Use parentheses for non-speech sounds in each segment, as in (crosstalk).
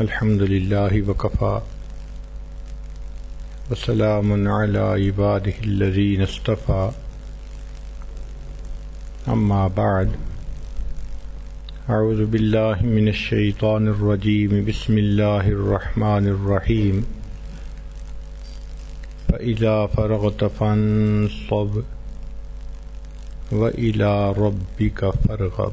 الحمد لله وكفى. وسلام على عباده الذين اصطفى. أما بعد. أعوذ بالله من الشيطان الرجيم. بسم الله الرحمن الرحيم. فإذا فرغت فانصب. وإلى ربك فارغب.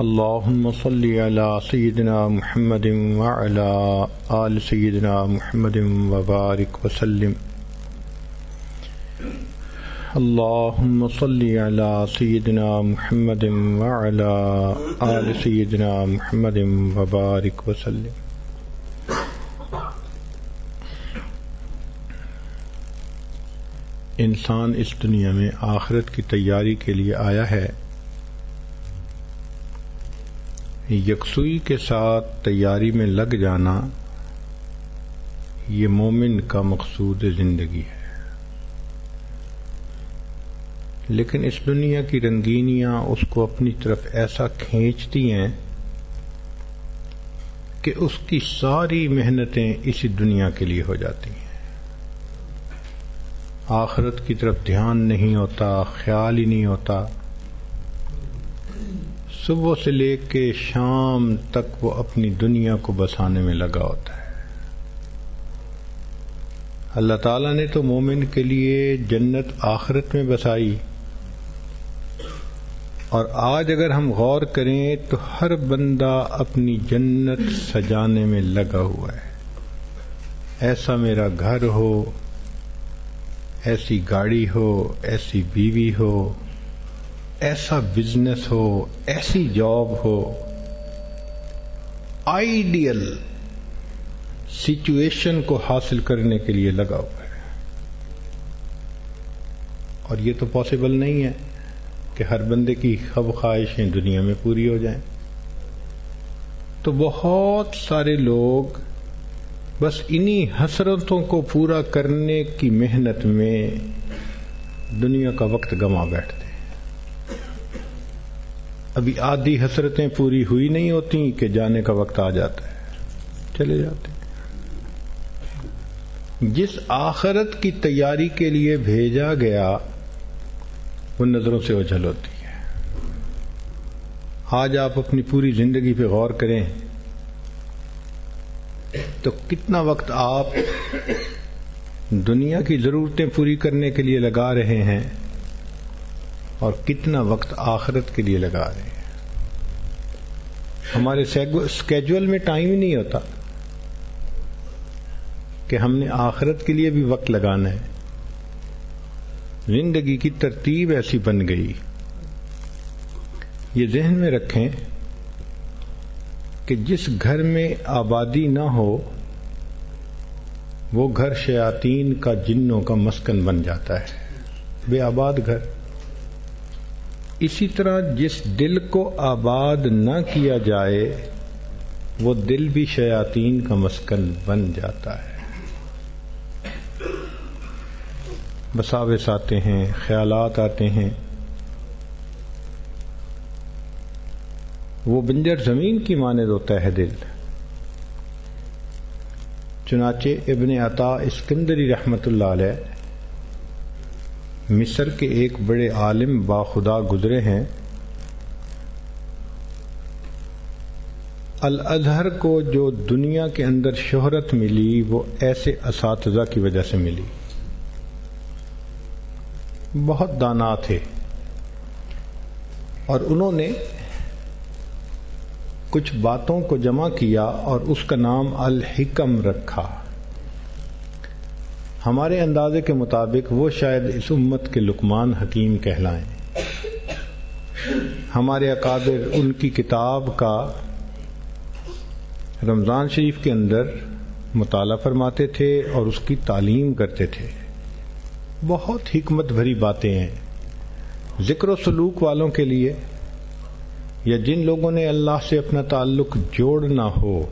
اللهم صل على سيدنا محمد وعلى آل سيدنا محمد وبارك وسلم. اللهم صل على سيدنا محمد وعلى آل سيدنا محمد وبارك وسلم. انسان اس دنیا میں آخرت کی تیاری کے لیے آیا ہے یکسوئی کے ساتھ تیاری میں لگ جانا یہ مومن کا مقصود زندگی ہے۔ لیکن اس دنیا کی رنگینیاں اس کو اپنی طرف ایسا کھینچتی ہیں کہ اس کی ساری محنتیں اسی دنیا کے لیے ہو جاتی ہیں۔ آخرت کی طرف دھیان نہیں ہوتا، خیال ہی نہیں ہوتا۔ صبح سے لے کے شام تک وہ اپنی دنیا کو بسانے میں لگا ہوتا ہے۔ اللہ تعالیٰ نے تو مومن کے لیے جنت آخرت میں بسائی۔ اور آج اگر ہم غور کریں تو ہر بندہ اپنی جنت سجانے میں لگا ہوا ہے۔ ایسا میرا گھر ہو، ایسی گاڑی ہو، ایسی بیوی ہو ایسا بزنس ہو، ایسی جاب ہو آئیڈیل سچویشن کو حاصل کرنے کے لیے لگا ہوا ہے۔ اور یہ تو پاسبل نہیں ہے کہ ہر بندے کی خب خواہشیں دنیا میں پوری ہو جائیں۔ تو بہت سارے لوگ بس انہی حسرتوں کو پورا کرنے کی محنت میں دنیا کا وقت گما بیٹھتے ابھی آدھی حسرتیں پوری ہوئی نہیں ہوتی کہ جانے کا وقت آ جاتا ہے، چلے جاتے جس آخرت کی تیاری کے لیے بھیجا گیا وہ نظروں سے اجھل ہوتی ہے۔ آج آپ اپنی پوری زندگی پہ غور کریں، تو کتنا وقت آپ دنیا کی ضرورتیں پوری کرنے کے لیے لگا رہے ہیں؟ اور کتنا وقت آخرت کے لیے لگا رہے ہیں۔ ہمارے اسکیجول میں ٹائم ہی نہیں ہوتا کہ ہم نے آخرت کے لیے بھی وقت لگانا ہے۔ زندگی کی ترتیب ایسی بن گئی۔ یہ ذہن میں رکھیں کہ جس گھر میں آبادی نہ ہو، وہ گھر شیاطین کا جنوں کا مسکن بن جاتا ہے۔ بے آباد گھر۔ اسی طرح جس دل کو آباد نہ کیا جائے، وہ دل بھی شیاطین کا مسکن بن جاتا ہے۔ بساوس آتے ہیں، خیالات آتے ہیں۔ وہ بنجر زمین کی مانند ہوتا ہے دل۔ چنانچہ ابن عطا اسکندری رحمت اللہ علیہ مصر کے ایک بڑے عالم باخدا گزرے ہیں۔ الازہر کو جو دنیا کے اندر شہرت ملی، وہ ایسے اساتذہ کی وجہ سے ملی۔ بہت دانا تھے۔ اور انہوں نے کچھ باتوں کو جمع کیا اور اس کا نام الحکم رکھا۔ ہمارے اندازے کے مطابق وہ شاید اس امت کے لکمان حکیم کہلائیں۔ ہمارے اکابر ان کی کتاب کا رمضان شریف کے اندر مطالعہ فرماتے تھے اور اس کی تعلیم کرتے تھے۔ بہت حکمت بھری باتیں ہیں۔ ذکر و سلوک والوں کے لیے یا جن لوگوں نے اللہ سے اپنا تعلق جوڑنا ہو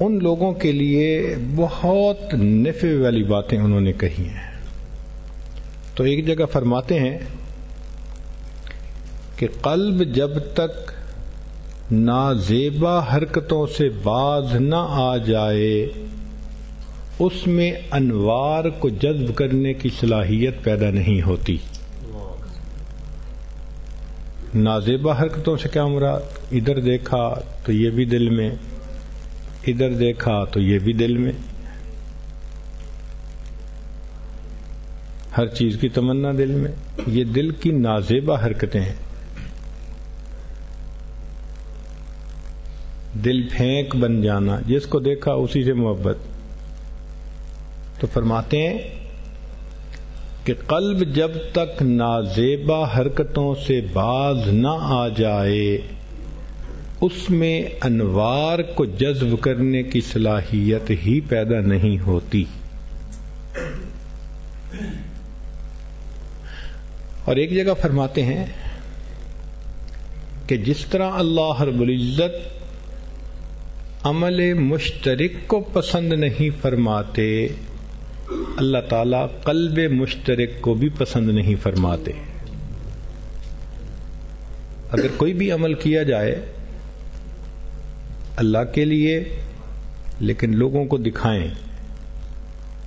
ان لوگوں کے لیے بہت نفع والی باتیں انہوں نے کہی ہیں۔ تو ایک جگہ فرماتے ہیں کہ قلب جب تک نازیبا حرکتوں سے باز نہ آ جائے، اس میں انوار کو جذب کرنے کی صلاحیت پیدا نہیں ہوتی۔ نازیبا حرکتوں سے کیا مراد؟ ادھر دیکھا تو یہ بھی دل میں۔ ادھر دیکھا تو یہ بھی دل میں۔ ہر چیز کی تمنا دل میں۔ یہ دل کی نازیبا حرکتیں ہیں۔ دل پھینک بن جانا، جس کو دیکھا اسی سے محبت۔ تو فرماتے ہیں کہ قلب جب تک نازیبا حرکتوں سے باز نہ آ جائے اس میں انوار کو جذب کرنے کی صلاحیت ہی پیدا نہیں ہوتی۔ اور ایک جگہ فرماتے ہیں کہ جس طرح اللہ رب العزت عمل مشترک کو پسند نہیں فرماتے، اللہ تعالی قلب مشترک کو بھی پسند نہیں فرماتے۔ اگر کوئی بھی عمل کیا جائے اللہ کے لیے، لیکن لوگوں کو دکھائیں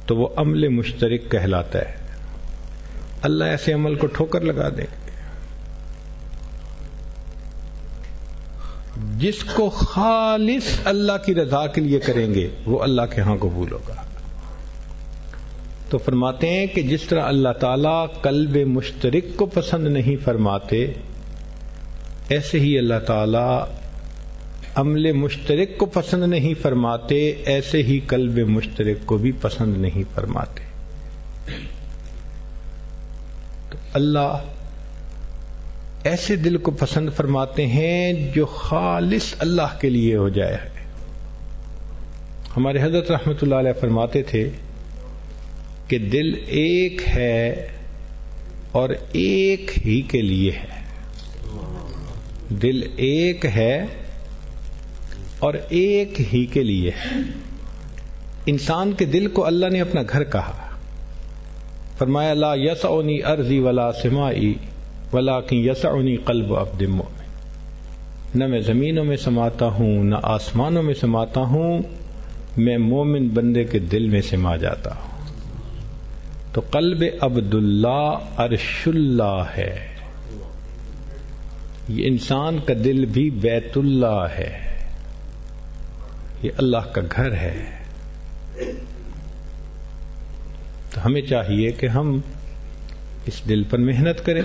تو وہ عمل مشترک کہلاتا ہے۔ اللہ ایسے عمل کو ٹھوکر لگا دے۔ جس کو خالص اللہ کی رضا کے لیے کریں گے، وہ اللہ کے ہاں قبول ہوگا۔ تو فرماتے ہیں کہ جس طرح اللہ تعالی قلب مشترک کو پسند نہیں فرماتے، ایسے ہی اللہ تعالی عمل مشترک کو پسند نہیں فرماتے، ایسے ہی قلب مشترک کو بھی پسند نہیں فرماتے۔ اللہ ایسے دل کو پسند فرماتے ہیں جو خالص اللہ کے لیے ہو جائے۔ ہمارے حضرت رحمت اللہ علیہ فرماتے تھے کہ دل ایک ہے اور ایک ہی کے لیے ہے۔ دل ایک ہے اور ایک ہی کے لیے انسان کے دل کو اللہ نے اپنا گھر کہا۔ فرمایا، لا یسعنی ارضی ولا سمائی ولا کی یسعنی قلب عبد مومن۔ نہ میں زمینوں میں سماتا ہوں، نہ آسمانوں میں سماتا ہوں، میں مومن بندے کے دل میں سما جاتا ہوں۔ تو قلب عبد اللہ ارش اللہ ہے۔ یہ انسان کا دل بھی بیت اللہ ہے۔ یہ اللہ کا گھر ہے۔ تو ہمیں چاہیے کہ ہم اس دل پر محنت کریں۔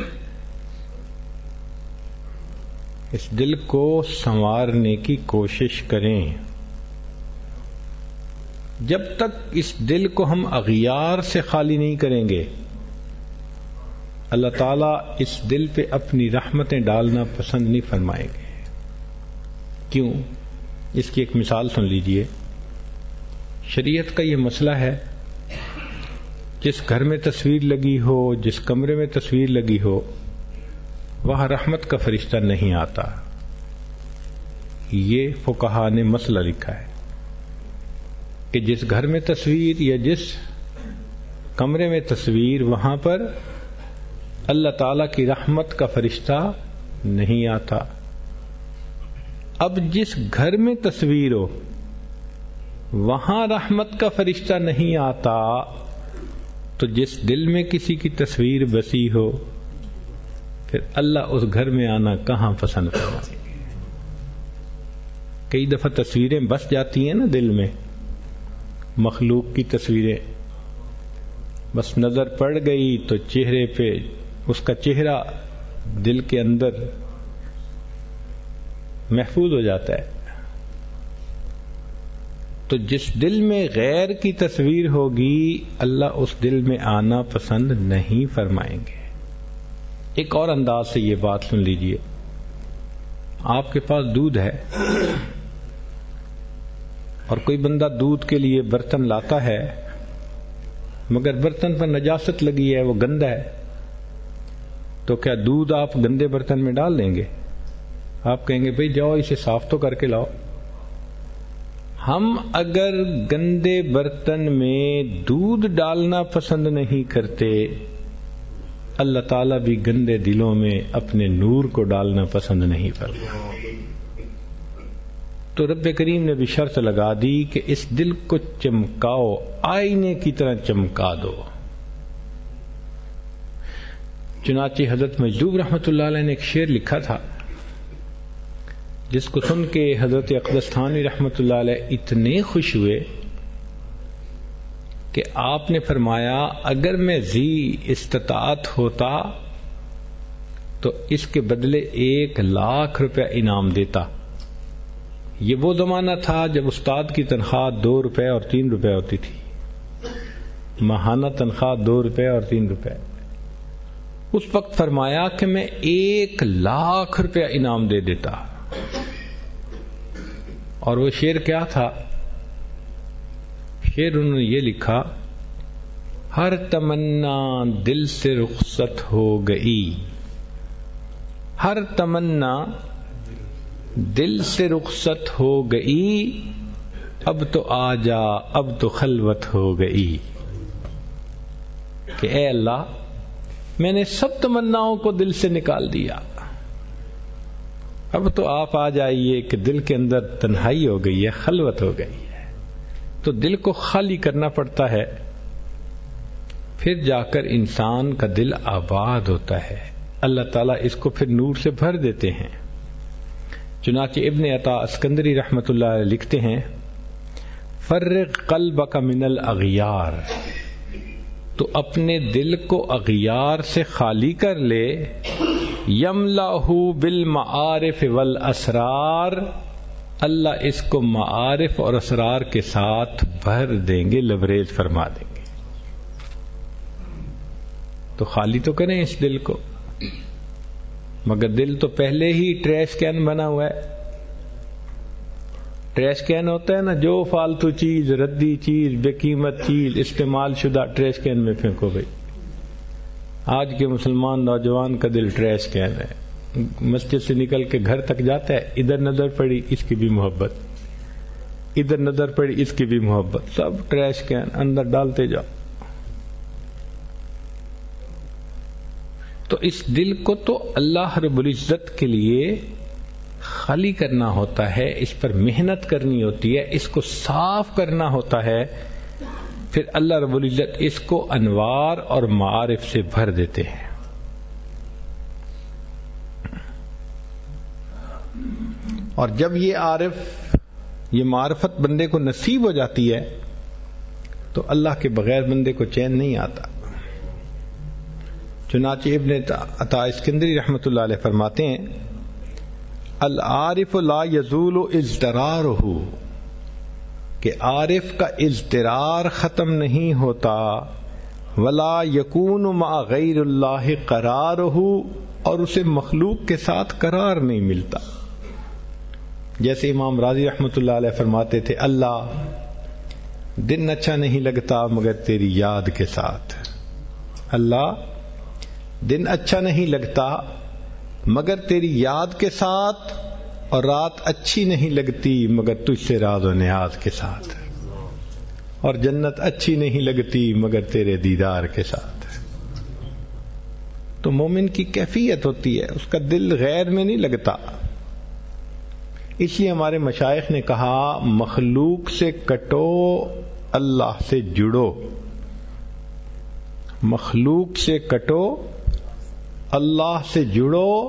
اس دل کو سنوارنے کی کوشش کریں۔ جب تک اس دل کو ہم اغیار سے خالی نہیں کریں گے، اللہ تعالیٰ اس دل پہ اپنی رحمتیں ڈالنا پسند نہیں فرمائیں گے۔ کیوں؟ اس کی ایک مثال سن لیجیے۔ شریعت کا یہ مسئلہ ہے، جس گھر میں تصویر لگی ہو، جس کمرے میں تصویر لگی ہو، وہاں رحمت کا فرشتہ نہیں آتا۔ یہ فکہ نے مسئلہ لکھا ہے کہ جس گھر میں تصویر یا جس کمرے میں تصویر وہاں پر اللہ تعالی کی رحمت کا فرشتہ نہیں آتا۔ اب جس گھر میں تصویر ہو، وہاں رحمت کا فرشتہ نہیں آتا، تو جس دل میں کسی کی تصویر بسی ہو، پھر اللہ اس گھر میں آنا کہاں پسند کرنا کئی دفعہ تصویریں بس جاتی ہیں نا دل میں، مخلوق کی تصویریں۔ بس نظر پڑ گئی تو چہرے پہ اس کا چہرہ دل کے اندر محفوظ ہو جاتا ہے۔ تو جس دل میں غیر کی تصویر ہوگی، اللہ اس دل میں آنا پسند نہیں فرمائیں گے۔ ایک اور انداز سے یہ بات سن لیجیے۔ آپ کے پاس دودھ ہے اور کوئی بندہ دودھ کے لیے برتن لاتا ہے، مگر برتن پر نجاست لگی ہے، وہ گندا ہے، تو کیا دودھ آپ گندے برتن میں ڈال لیں گے؟ آپ کہیں گے، بھائی جاؤ اسے صاف تو کر کے لاؤ. ہم اگر گندے برتن میں دودھ ڈالنا پسند نہیں کرتے، اللہ تعالیٰ بھی گندے دلوں میں اپنے نور کو ڈالنا پسند نہیں کرتا۔ تو رب کریم نے بھی شرط لگا دی کہ اس دل کو چمکاؤ، آئینے کی طرح چمکا دو۔ چنانچہ حضرت مجدوب رحمت اللہ علیہ نے ایک شعر لکھا تھا۔ جس کو سن کے حضرت اقدستانی رحمت اللہ علیہ اتنے خوش ہوئے کہ آپ نے فرمایا، اگر میں زی استطاعت ہوتا تو اس کے بدلے ایک لاکھ روپیہ انعام دیتا۔ یہ وہ زمانہ تھا جب استاد کی تنخواہ دو روپے اور تین روپے ہوتی تھی۔ ماہانہ تنخواہ دو روپے اور تین روپے۔ اس وقت فرمایا کہ میں ایک لاکھ روپیہ انعام دے دیتا۔ اور وہ شیر کیا تھا؟ شیر انہوں نے یہ لکھا، ہر تمنا دل سے رخصت ہو گئی۔ ہر تمنا دل سے رخصت ہو گئی، اب تو آ جا اب تو خلوت ہو گئی۔ کہ اے اللہ، میں نے سب تمناؤں کو دل سے نکال دیا۔ اب تو آپ آ جائیے کہ دل کے اندر تنہائی ہو گئی ہے، خلوت ہو گئی ہے۔ تو دل کو خالی کرنا پڑتا ہے۔ پھر جا کر انسان کا دل آباد ہوتا ہے۔ اللہ تعالیٰ اس کو پھر نور سے بھر دیتے ہیں۔ چنانچہ ابن عطا اسکندری رحمت اللہ لکھتے ہیں، فرق قلب کا من الاغیار۔ تو اپنے دل کو اغیار سے خالی کر لے۔ یم لاہو بل معارف ول اسرار اللہ اس کو معارف اور اسرار کے ساتھ بھر دیں گے لبریز فرما دیں گے۔ تو خالی تو کریں اس دل کو۔ مگر دل تو پہلے ہی ٹریش کین بنا ہوا ہے۔ ٹریش کین ہوتا ہے نا، جو فالتو چیز، ردی چیز، بے قیمت چیز، استعمال شدہ ٹریش کین میں پھینکو بھائی۔ آج کے مسلمان نوجوان کا دل ٹریش کین ہے۔ مسجد سے نکل کے گھر تک جاتا ہے، ادھر نظر پڑی، اس کی بھی محبت۔ ادھر نظر پڑی، اس کی بھی محبت۔ سب ٹریش کین، اندر ڈالتے جاؤ۔ تو اس دل کو تو اللہ رب العزت کے لیے خالی کرنا ہوتا ہے، اس پر محنت کرنی ہوتی ہے، اس کو صاف کرنا ہوتا ہے، پھر اللہ رب العزت اس کو انوار اور معارف سے بھر دیتے ہیں۔ اور جب یہ عارف، یہ معرفت بندے کو نصیب ہو جاتی ہے، تو اللہ کے بغیر بندے کو چین نہیں آتا۔ چنانچہ ابن عطا اسکندری رحمت اللہ علیہ فرماتے ہیں العارف لا یزول ازدرار ہو کہ عارف کا اضطرار ختم نہیں ہوتا، ولا یقون ما غیر اللہ قرار ہو اور اسے مخلوق کے ساتھ قرار نہیں ملتا۔ جیسے امام راضی رحمت اللہ علیہ فرماتے تھے، اللہ، دن اچھا نہیں لگتا مگر تیری یاد کے ساتھ۔ اللہ، دن اچھا نہیں لگتا مگر تیری یاد کے ساتھ اور رات اچھی نہیں لگتی مگر تجھ سے راز و نیاز کے ساتھ اور جنت اچھی نہیں لگتی مگر تیرے دیدار کے ساتھ تو مومن کی کیفیت ہوتی ہے، اس کا دل غیر میں نہیں لگتا۔ اس لیے ہمارے مشائق نے کہا، مخلوق سے کٹو، اللہ سے جڑو۔ مخلوق سے کٹو اللہ سے جڑو،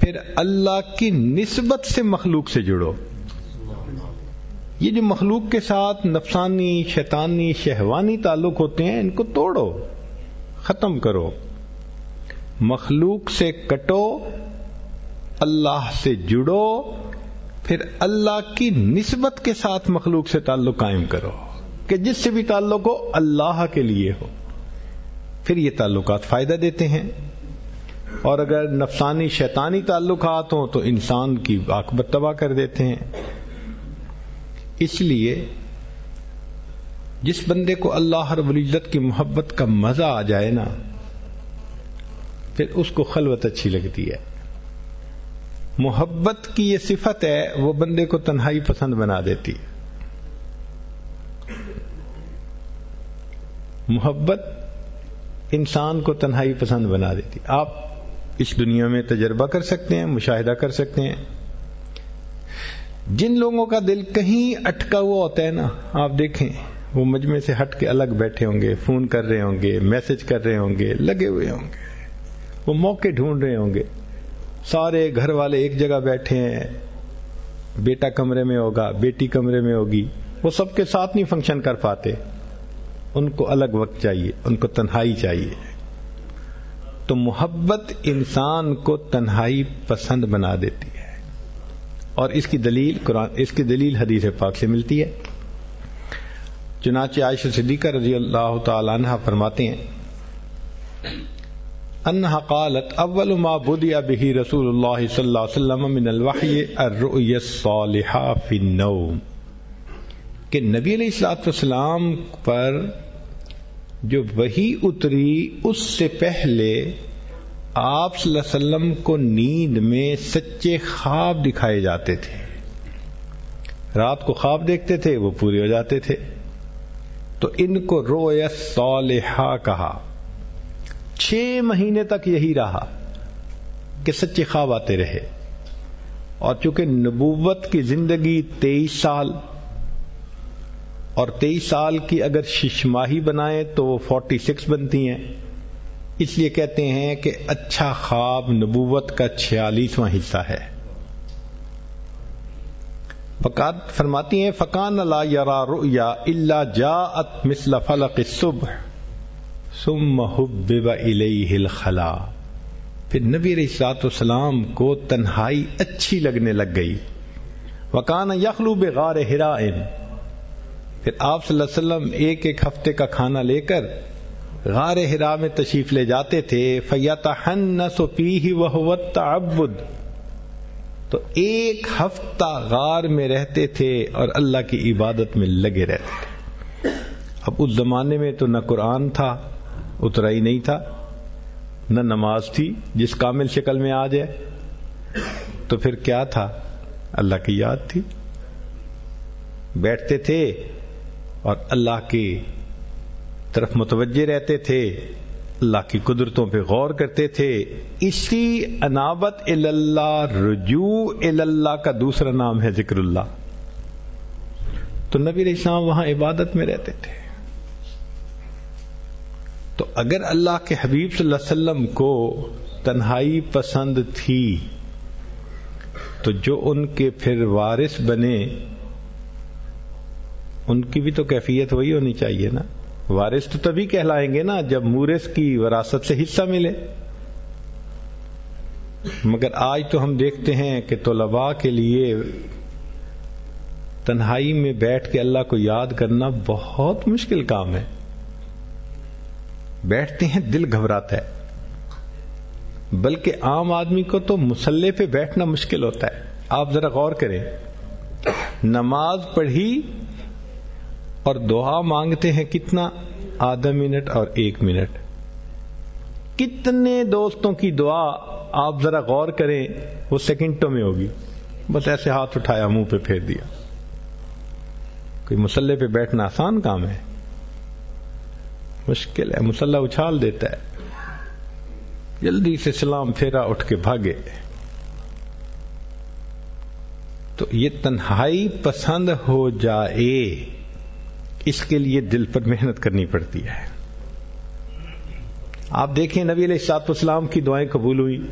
پھر اللہ کی نسبت سے مخلوق سے جڑو۔ یہ جو مخلوق کے ساتھ نفسانی، شیطانی، شہوانی تعلق ہوتے ہیں، ان کو توڑو، ختم کرو۔ مخلوق سے کٹو، اللہ سے جڑو، پھر اللہ کی نسبت کے ساتھ مخلوق سے تعلق قائم کرو۔ کہ جس سے بھی تعلق ہو، اللہ کے لیے ہو۔ پھر یہ تعلقات فائدہ دیتے ہیں۔ اور اگر نفسانی شیطانی تعلقات ہوں تو انسان کی آکبت تباہ کر دیتے ہیں۔ اس لیے جس بندے کو اللہ رب العزت کی محبت کا مزہ آ جائے نا، پھر اس کو خلوت اچھی لگتی ہے۔ محبت کی یہ صفت ہے، وہ بندے کو تنہائی پسند بنا دیتی ہے۔ محبت انسان کو تنہائی پسند بنا دیتی۔ آپ اس دنیا میں تجربہ کر سکتے ہیں، مشاہدہ کر سکتے ہیں۔ جن لوگوں کا دل کہیں اٹکا ہوا ہوتا ہے نا، آپ دیکھیں، وہ مجمع سے ہٹ کے الگ بیٹھے ہوں گے، فون کر رہے ہوں گے، میسج کر رہے ہوں گے، لگے ہوئے ہوں گے۔ وہ موقع ڈھونڈ رہے ہوں گے۔ سارے گھر والے ایک جگہ بیٹھے ہیں، بیٹا کمرے میں ہوگا، بیٹی کمرے میں ہوگی۔ وہ سب کے ساتھ نہیں فنکشن کر پاتے۔ ان کو الگ وقت چاہیے، ان کو تنہائی چاہیے۔ تو محبت انسان کو تنہائی پسند بنا دیتی ہے۔ اور اس کی دلیل قرآن، اس کی دلیل حدیث پاک سے ملتی ہے۔ چنانچہ عائشہ صدیقہ رضی اللہ تعالی عنہ فرماتے ہیں، انہا قالت، اول ما بدیا به رسول اللہ صلی اللہ علیہ وسلم من الوحی الرؤی الصالحہ فی النوم۔ کہ نبی علیہ الصلوۃ والسلام پر جو وہی اتری اس سے پہلے آپ صلی اللہ علیہ وسلم کو نیند میں سچے خواب دکھائے جاتے تھے۔ رات کو خواب دیکھتے تھے، وہ پورے ہو جاتے تھے۔ تو ان کو رویت صالحہ کہا۔ چھ مہینے تک یہی رہا کہ سچے خواب آتے رہے۔ اور چونکہ نبوت کی زندگی تیئیس سال اور تیئیس سال کی اگر ششماہی بنائیں تو وہ فورٹی سکس بنتی ہیں۔ اس لیے کہتے ہیں کہ اچھا خواب نبوت کا چھیالیسواں حصہ ہے۔ فقات فرماتی ہیں فقان اللہ یرا رؤیا اللہ جاءت مثل فلق الصبح، ثم حبب الیہ الخلا۔ پھر نبی علیہ الصلوۃ والسلام کو تنہائی اچھی لگنے لگ گئی۔ وکان یخلو بغار حراء پھر آپ صلی اللہ علیہ وسلم ایک ایک ہفتے کا کھانا لے کر غار ہرا میں تشریف لے جاتے تھے، فیتحنس فیہ وهو التعبد۔ تو ایک ہفتہ غار میں رہتے تھے اور اللہ کی عبادت میں لگے رہتے تھے۔ اب اس زمانے میں تو نہ قرآن تھا، اترا ہی نہیں تھا، نہ نماز تھی، جس کامل شکل میں آ جائے تو پھر کیا تھا؟ اللہ کی یاد تھی۔ بیٹھتے تھے اور اللہ کی طرف متوجہ رہتے تھے، اللہ کی قدرتوں پہ غور کرتے تھے۔ اسی انابت اللہ رجوع اللہ کا دوسرا نام ہے ذکر اللہ۔ تو نبی علیہ السلام وہاں عبادت میں رہتے تھے۔ تو اگر اللہ کے حبیب صلی اللہ علیہ وسلم کو تنہائی پسند تھی، تو جو ان کے پھر وارث بنے ان کی بھی تو کیفیت وہی ہونی چاہیے نا۔ وارث تو تبھی کہلائیں گے نا جب مورث کی وراثت سے حصہ ملے۔ مگر آج تو ہم دیکھتے ہیں کہ طلباء کے لیے تنہائی میں بیٹھ کے اللہ کو یاد کرنا بہت مشکل کام ہے۔ بیٹھتے ہیں دل گھبراتا ہے۔ بلکہ عام آدمی کو تو مسلح پہ بیٹھنا مشکل ہوتا ہے۔ آپ ذرا غور کریں۔ نماز پڑھی اور دعا مانگتے ہیں کتنا؟ آدھا منٹ اور ایک منٹ۔ کتنے دوستوں کی دعا آپ ذرا غور کریں، وہ سیکنڈوں میں ہوگی۔ بس ایسے ہاتھ اٹھایا، منہ پہ پھیر دیا۔ کوئی مسلح پہ بیٹھنا آسان کام ہے۔ مشکل ہے، مسلح اچھال دیتا ہے۔ جلدی سے سلام پھیرا، اٹھ کے بھاگے۔ تو یہ تنہائی پسند ہو جائے۔ اس کے لیے دل پر محنت کرنی پڑتی ہے۔ آپ دیکھیں نبی علیہ السلاط اسلام کی دعائیں قبول ہوئی۔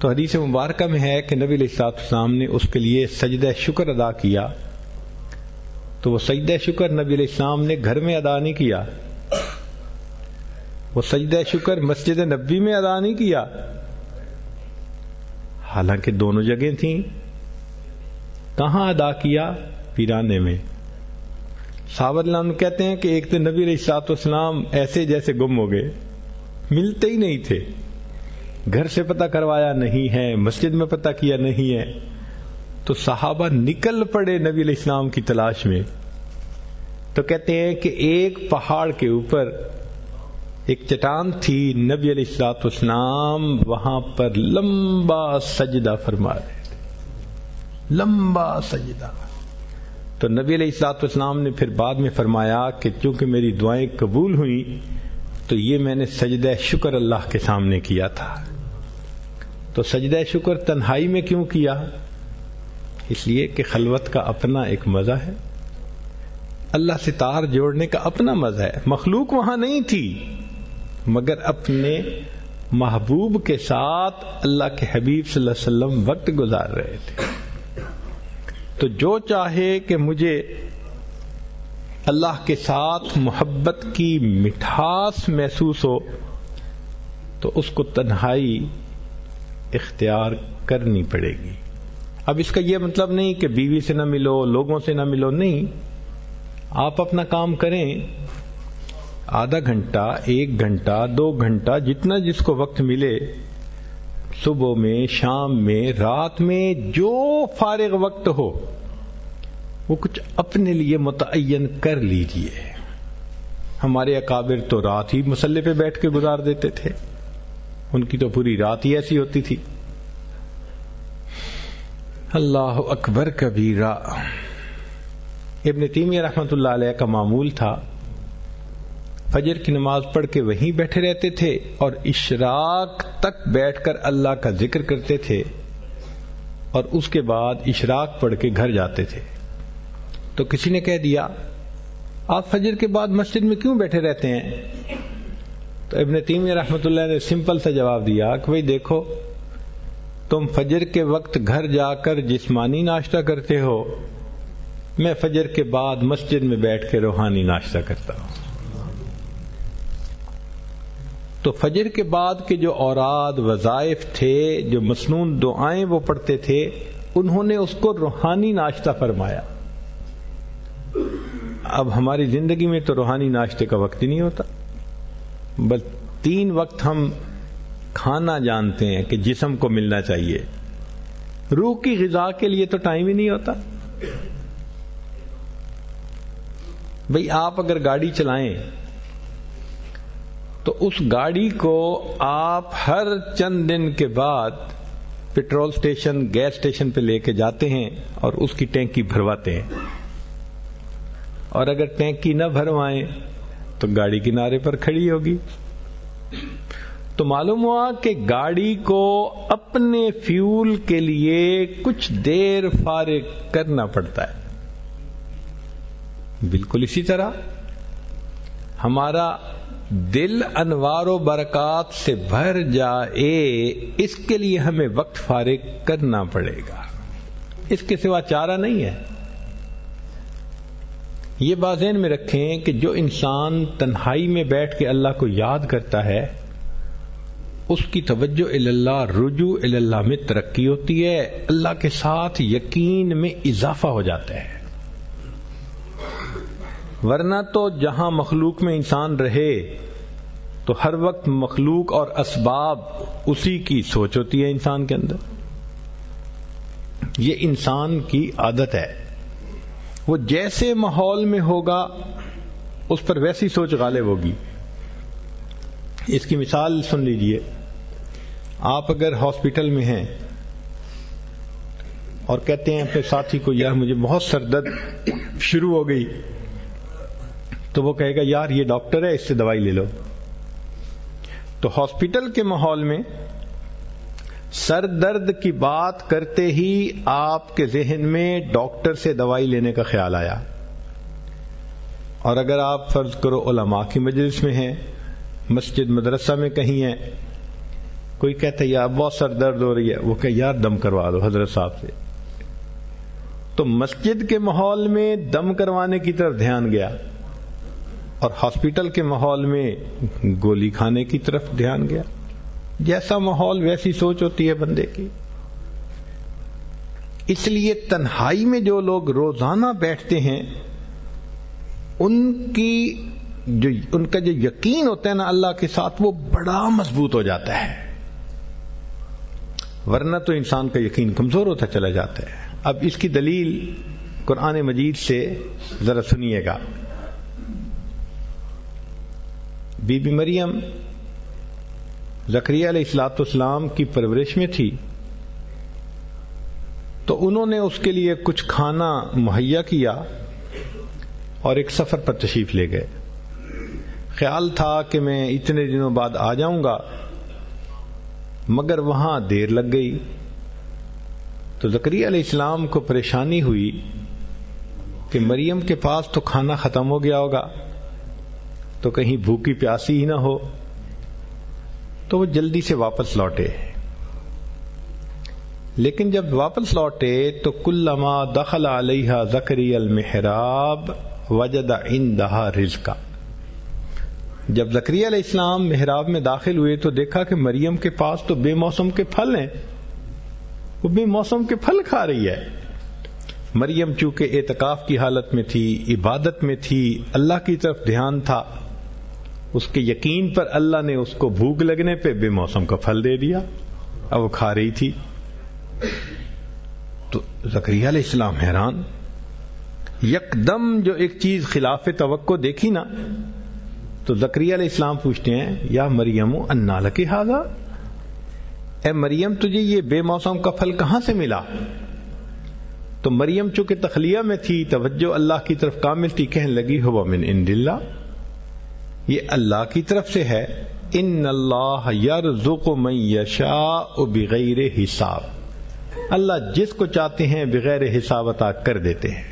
تو حدیث مبارکہ میں ہے کہ نبی علیہ السلاط اسلام نے اس کے لیے سجدہ شکر ادا کیا۔ تو وہ سجدہ شکر نبی علیہ السلام نے گھر میں ادا نہیں کیا۔ وہ سجدہ شکر مسجد نبی میں ادا نہیں کیا۔ حالانکہ دونوں جگہیں تھیں۔ کہاں ادا کیا؟ پیرانے میں۔ صحابت اللہ کہتے ہیں کہ ایک تو نبی علیہ سات اسلام ایسے جیسے گم ہو گئے، ملتے ہی نہیں تھے۔ گھر سے پتہ کروایا نہیں ہے، مسجد میں پتہ کیا نہیں ہے۔ تو صحابہ نکل پڑے نبی علیہ السلام کی تلاش میں۔ تو کہتے ہیں کہ ایک پہاڑ کے اوپر ایک چٹان تھی، نبی علیہ السلاط اسلام وہاں پر لمبا سجدہ فرما رہے تھے۔ لمبا سجدہ۔ تو نبی علیہ السلاط اسلام نے پھر بعد میں فرمایا کہ چونکہ میری دعائیں قبول ہوئیں تو یہ میں نے سجدہ شکر اللہ کے سامنے کیا تھا۔ تو سجدہ شکر تنہائی میں کیوں کیا؟ اس لیے کہ خلوت کا اپنا ایک مزہ ہے۔ اللہ سے تار جوڑنے کا اپنا مزہ ہے۔ مخلوق وہاں نہیں تھی، مگر اپنے محبوب کے ساتھ اللہ کے حبیب صلی اللہ علیہ وسلم وقت گزار رہے تھے۔ تو جو چاہے کہ مجھے اللہ کے ساتھ محبت کی مٹھاس محسوس ہو، تو اس کو تنہائی اختیار کرنی پڑے گی۔ اب اس کا یہ مطلب نہیں کہ بیوی سے نہ ملو، لوگوں سے نہ ملو، نہیں۔ آپ اپنا کام کریں، آدھا گھنٹہ، ایک گھنٹہ، دو گھنٹہ، جتنا جس کو وقت ملے صبح میں، شام میں، رات میں جو فارغ وقت ہو، وہ کچھ اپنے لیے متعین کر لیجیے۔ ہمارے اکابر تو رات ہی مسلح پہ بیٹھ کے گزار دیتے تھے۔ ان کی تو پوری رات ہی ایسی ہوتی تھی۔ اللہ اکبر کبیرہ۔ ابن تیمیہ رحمت اللہ علیہ کا معمول تھا۔ فجر کی نماز پڑھ کے وہیں بیٹھے رہتے تھے اور اشراق تک بیٹھ کر اللہ کا ذکر کرتے تھے اور اس کے بعد اشراق پڑھ کے گھر جاتے تھے۔ تو کسی نے کہہ دیا، آپ فجر کے بعد مسجد میں کیوں بیٹھے رہتے ہیں؟ تو ابن تیمیہ رحمت اللہ نے سمپل سا جواب دیا کہ بھائی دیکھو، تم فجر کے وقت گھر جا کر جسمانی ناشتہ کرتے ہو، میں فجر کے بعد مسجد میں بیٹھ کے روحانی ناشتہ کرتا ہوں۔ تو فجر کے بعد کے جو اوراد وظائف تھے، جو مصنون دعائیں وہ پڑھتے تھے، انہوں نے اس کو روحانی ناشتہ فرمایا۔ اب ہماری زندگی میں تو روحانی ناشتے کا وقت ہی نہیں ہوتا۔ بس تین وقت ہم کھانا جانتے ہیں کہ جسم کو ملنا چاہیے۔ روح کی غذا کے لیے تو ٹائم ہی نہیں ہوتا۔ بھئی آپ اگر گاڑی چلائیں تو اس گاڑی کو آپ ہر چند دن کے بعد پٹرول سٹیشن گیس سٹیشن پہ لے کے جاتے ہیں اور اس کی ٹینکی بھرواتے ہیں۔ اور اگر ٹینکی نہ بھروائیں تو گاڑی کنارے پر کھڑی ہوگی۔ تو معلوم ہوا کہ گاڑی کو اپنے فیول کے لیے کچھ دیر فارغ کرنا پڑتا ہے۔ بالکل اسی طرح ہمارا دل انوار و برکات سے بھر جائے، اس کے لیے ہمیں وقت فارغ کرنا پڑے گا۔ اس کے سوا چارہ نہیں ہے۔ یہ بازین میں رکھیں کہ جو انسان تنہائی میں بیٹھ کے اللہ کو یاد کرتا ہے، اس کی توجہ اللہ رجوع اللہ میں ترقی ہوتی ہے۔ اللہ کے ساتھ یقین میں اضافہ ہو جاتا ہے۔ ورنہ تو جہاں مخلوق میں انسان رہے، تو ہر وقت مخلوق اور اسباب اسی کی سوچ ہوتی ہے انسان کے اندر۔ یہ انسان کی عادت ہے۔ وہ جیسے ماحول میں ہوگا، اس پر ویسی سوچ غالب ہوگی۔ اس کی مثال سن لیجیے۔ آپ اگر ہاسپٹل میں ہیں اور کہتے ہیں اپنے ساتھی کو، یار مجھے بہت سر درد شروع ہو گئی۔ تو وہ کہے گا، یار، یہ ڈاکٹر ہے، اس سے دوائی لے لو. تو ہاسپٹل کے ماحول میں سر درد کی بات کرتے ہی آپ کے ذہن میں ڈاکٹر سے دوائی لینے کا خیال آیا۔ اور اگر آپ فرض کرو علماء کی مجلس میں ہیں، مسجد مدرسہ میں کہیں ہیں، کوئی کہتا ہے، یار، بہت سر درد ہو رہی ہے. وہ کہ یار، دم کروا دو حضرت صاحب سے. تو مسجد کے ماحول میں دم کروانے کی طرف دھیان گیا۔ اور ہاسپٹل کے ماحول میں گولی کھانے کی طرف دھیان گیا۔ جیسا ماحول ویسی سوچ ہوتی ہے بندے کی۔ اس لیے تنہائی میں جو لوگ روزانہ بیٹھتے ہیں، ان کی جو، ان کا جو یقین ہوتا ہے نا اللہ کے ساتھ، وہ بڑا مضبوط ہو جاتا ہے۔ ورنہ تو انسان کا یقین کمزور ہوتا چلا جاتا ہے۔ اب اس کی دلیل قرآن مجید سے ذرا سنیے گا۔ بی بی مریم زکریہ علیہ السلاط اسلام کی پرورش میں تھی۔ تو انہوں نے اس کے لیے کچھ کھانا مہیا کیا اور ایک سفر پر تشریف لے گئے۔ خیال تھا کہ میں اتنے دنوں بعد آ جاؤں گا، مگر وہاں دیر لگ گئی۔ تو زکری علیہ السلام کو پریشانی ہوئی کہ مریم کے پاس تو کھانا ختم ہو گیا ہوگا۔ تو کہیں بھوکی پیاسی ہی نہ ہو، تو وہ جلدی سے واپس لوٹے۔ لیکن جب واپس لوٹے تو کلما دخل علیہ زکری المحراب وجد اندہا رزقا۔ جب زکری علیہ السلام محراب میں داخل ہوئے تو دیکھا کہ مریم کے پاس تو بے موسم کے پھل ہیں۔ وہ بے موسم کے پھل کھا رہی ہے۔ مریم چونکہ اعتکاف کی حالت میں تھی، عبادت میں تھی، اللہ کی طرف دھیان تھا۔ اس کے یقین پر اللہ نے اس کو بھوک لگنے پہ بے موسم کا پھل دے دیا۔ اب وہ کھا رہی تھی۔ تو زکریہ علیہ السلام حیران۔ یکدم جو ایک چیز خلاف توقع دیکھی نا، تو زکریہ علیہ السلام پوچھتے ہیں، یا مریم انا لکی حاضا اے مریم، تجھے یہ بے موسم کا پھل کہاں سے ملا؟ تو مریم چونکہ تخلیہ میں تھی، توجہ اللہ کی طرف کامل تھی، کہنے لگی، ہوا من ان یہ اللہ کی طرف سے ہے۔ ان اللہ یرزق من یشاء بغیر حساب۔ اللہ جس کو چاہتے ہیں بغیر حساب عطا کر دیتے ہیں۔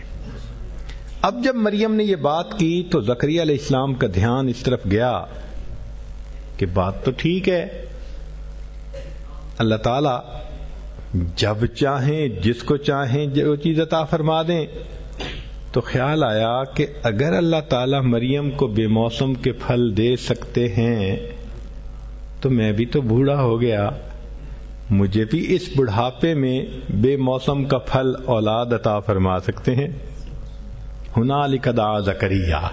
اب جب مریم نے یہ بات کی تو زکری علیہ السلام کا دھیان اس طرف گیا کہ بات تو ٹھیک ہے۔ اللہ تعالی جب چاہیں، جس کو چاہیں، جو چیز عطا فرما دیں۔ تو خیال آیا کہ اگر اللہ تعالی مریم کو بے موسم کے پھل دے سکتے ہیں، تو میں بھی تو بوڑھا ہو گیا۔ مجھے بھی اس بڑھاپے میں بے موسم کا پھل اولاد عطا فرما سکتے ہیں۔ ہنا لکھدا زکریہ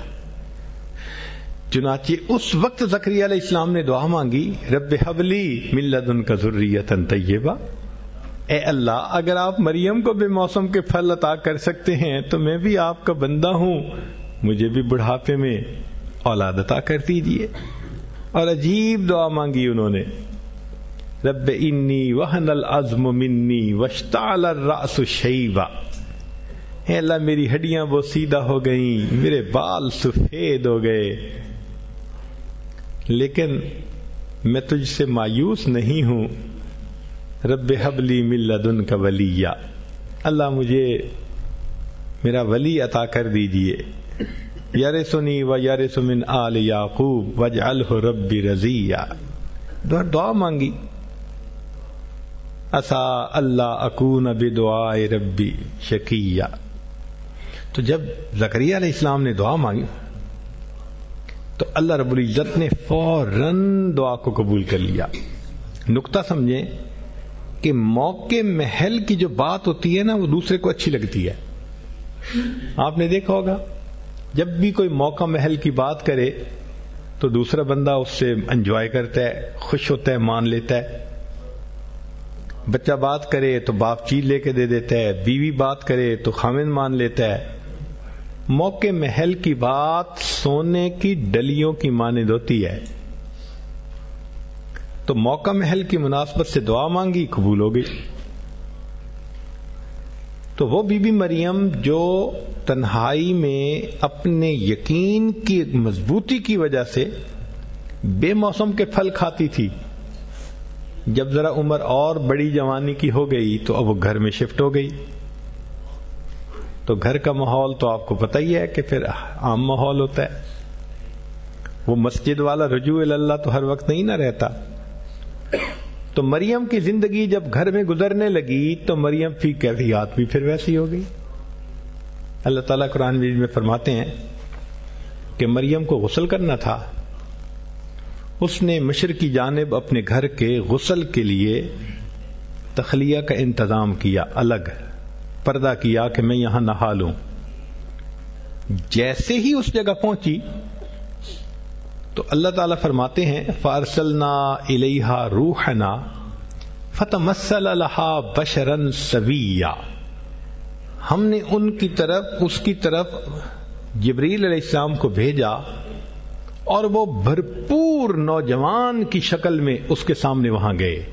چنانچہ اس وقت زکری علیہ السلام نے دعا مانگی، رب حبلی ملدن کا ضروریت طیبہ۔ اے اللہ، اگر آپ مریم کو بے موسم کے پھل عطا کر سکتے ہیں، تو میں بھی آپ کا بندہ ہوں۔ مجھے بھی بڑھاپے میں اولاد عطا کر دیجیے اور عجیب دعا مانگی انہوں نے۔ رب انی وحن العزم منی وشتعل الرأس شیبہ اے اللہ، میری ہڈیاں وہ سیدھا ہو گئیں، میرے بال سفید ہو گئے۔ لیکن میں تجھ سے مایوس نہیں ہوں۔ رب حبلی ملدن کا ولی اللہ مجھے میرا ولی عطا کر دیجیے۔ یار سنی و یار سمن آل یعقوب وج ربی رضیہ۔ دعا مانگی۔ اصا اللہ اکون بدعائے ربی شکیہ۔ تو جب زکریہ علیہ السلام نے دعا مانگی، تو اللہ رب العزت نے فوراً دعا کو قبول کر لیا۔ نقطہ سمجھیں کہ موقع محل کی جو بات ہوتی ہے نا، وہ دوسرے کو اچھی لگتی ہے۔ آپ نے دیکھا ہوگا، جب بھی کوئی موقع محل کی بات کرے، تو دوسرا بندہ اس سے انجوائے کرتا ہے، خوش ہوتا ہے، مان لیتا ہے۔ بچہ بات کرے تو باپ چیز لے کے دے دیتا ہے، بیوی بات کرے تو خامن مان لیتا ہے۔ موقع محل کی بات سونے کی ڈلیوں کی مانند ہوتی ہے۔ تو موقع محل کی مناسبت سے دعا مانگی، قبول ہو گئی۔ تو وہ بی بی مریم جو تنہائی میں اپنے یقین کی مضبوطی کی وجہ سے بے موسم کے پھل کھاتی تھی، جب ذرا عمر اور بڑی جوانی کی ہو گئی تو اب وہ گھر میں شفٹ ہو گئی۔ تو گھر کا ماحول تو آپ کو پتہ ہی ہے کہ پھر عام ماحول ہوتا ہے۔ وہ مسجد والا رجوع اللہ تو ہر وقت نہیں نہ رہتا۔ تو مریم کی زندگی جب گھر میں گزرنے لگی تو مریم فی کیفیات بھی پھر ویسی ہو گئی۔ اللہ تعالیٰ قرآن میں فرماتے ہیں کہ مریم کو غسل کرنا تھا۔ اس نے مشرقی جانب اپنے گھر کے غسل کے لیے تخلیہ کا انتظام کیا، الگ۔ پردہ کیا کہ میں یہاں نہا لوں۔ جیسے ہی اس جگہ پہنچی تو اللہ تعالیٰ فرماتے ہیں فارسلنا الیہا روحنا فتمسل لہا بشرن سویا ہم نے ان کی طرف، اس کی طرف جبریل علیہ السلام کو بھیجا اور وہ بھرپور نوجوان کی شکل میں اس کے سامنے وہاں گئے۔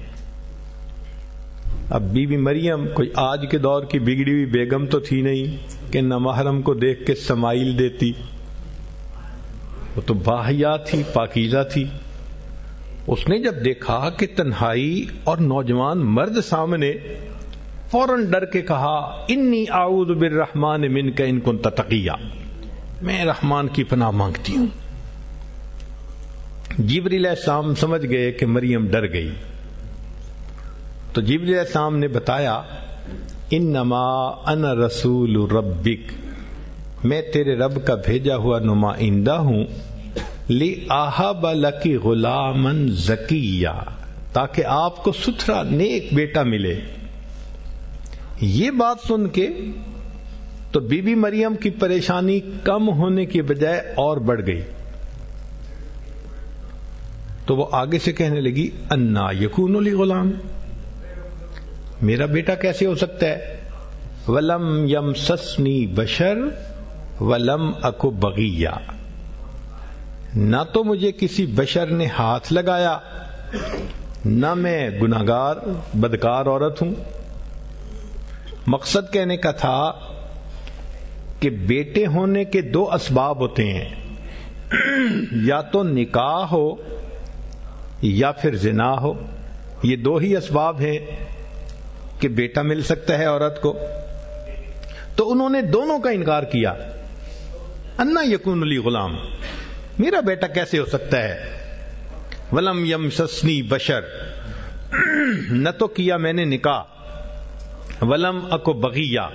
اب بی بی مریم، کوئی آج کے دور کی بگڑی ہوئی بیگم تو تھی نہیں کہ نہ محرم کو دیکھ کے سمائل دیتی۔ وہ تو باہیا تھی، پاکیزہ تھی۔ اس نے جب دیکھا کہ تنہائی اور نوجوان مرد سامنے فوراً ڈر کے کہا، انی اعوذ بالرحمن من کا ان کو تتقیہ میں رحمان کی پناہ مانگتی ہوں۔ علیہ السلام سمجھ گئے کہ مریم ڈر گئی۔ تو علیہ السلام نے بتایا، انما انا رسول ربک۔ میں تیرے رب کا بھیجا ہوا نمائندہ ہوں۔ لی آہب لکی غلامن زکیہ، تاکہ آپ کو ستھرا نیک بیٹا ملے۔ یہ بات سن کے تو بی بی مریم کی پریشانی کم ہونے کی بجائے اور بڑھ گئی۔ تو وہ آگے سے کہنے لگی، انا یقون علی غلام۔ میرا بیٹا کیسے ہو سکتا ہے؟ ولم یم سسنی بشر۔ ولم اکو بغیا نہ تو مجھے کسی بشر نے ہاتھ لگایا، نہ میں گناگار بدکار عورت ہوں۔ مقصد کہنے کا تھا کہ بیٹے ہونے کے دو اسباب ہوتے ہیں۔ یا تو نکاح ہو یا پھر زنا ہو۔ یہ دو ہی اسباب ہیں کہ بیٹا مل سکتا ہے عورت کو۔ تو انہوں نے دونوں کا انکار کیا۔ انا یقون علی غلام۔ میرا بیٹا کیسے ہو سکتا ہے؟ ولم یم سسنی بشر۔ نہ تو کیا میں نے نکاح۔ ولم اکو بغیا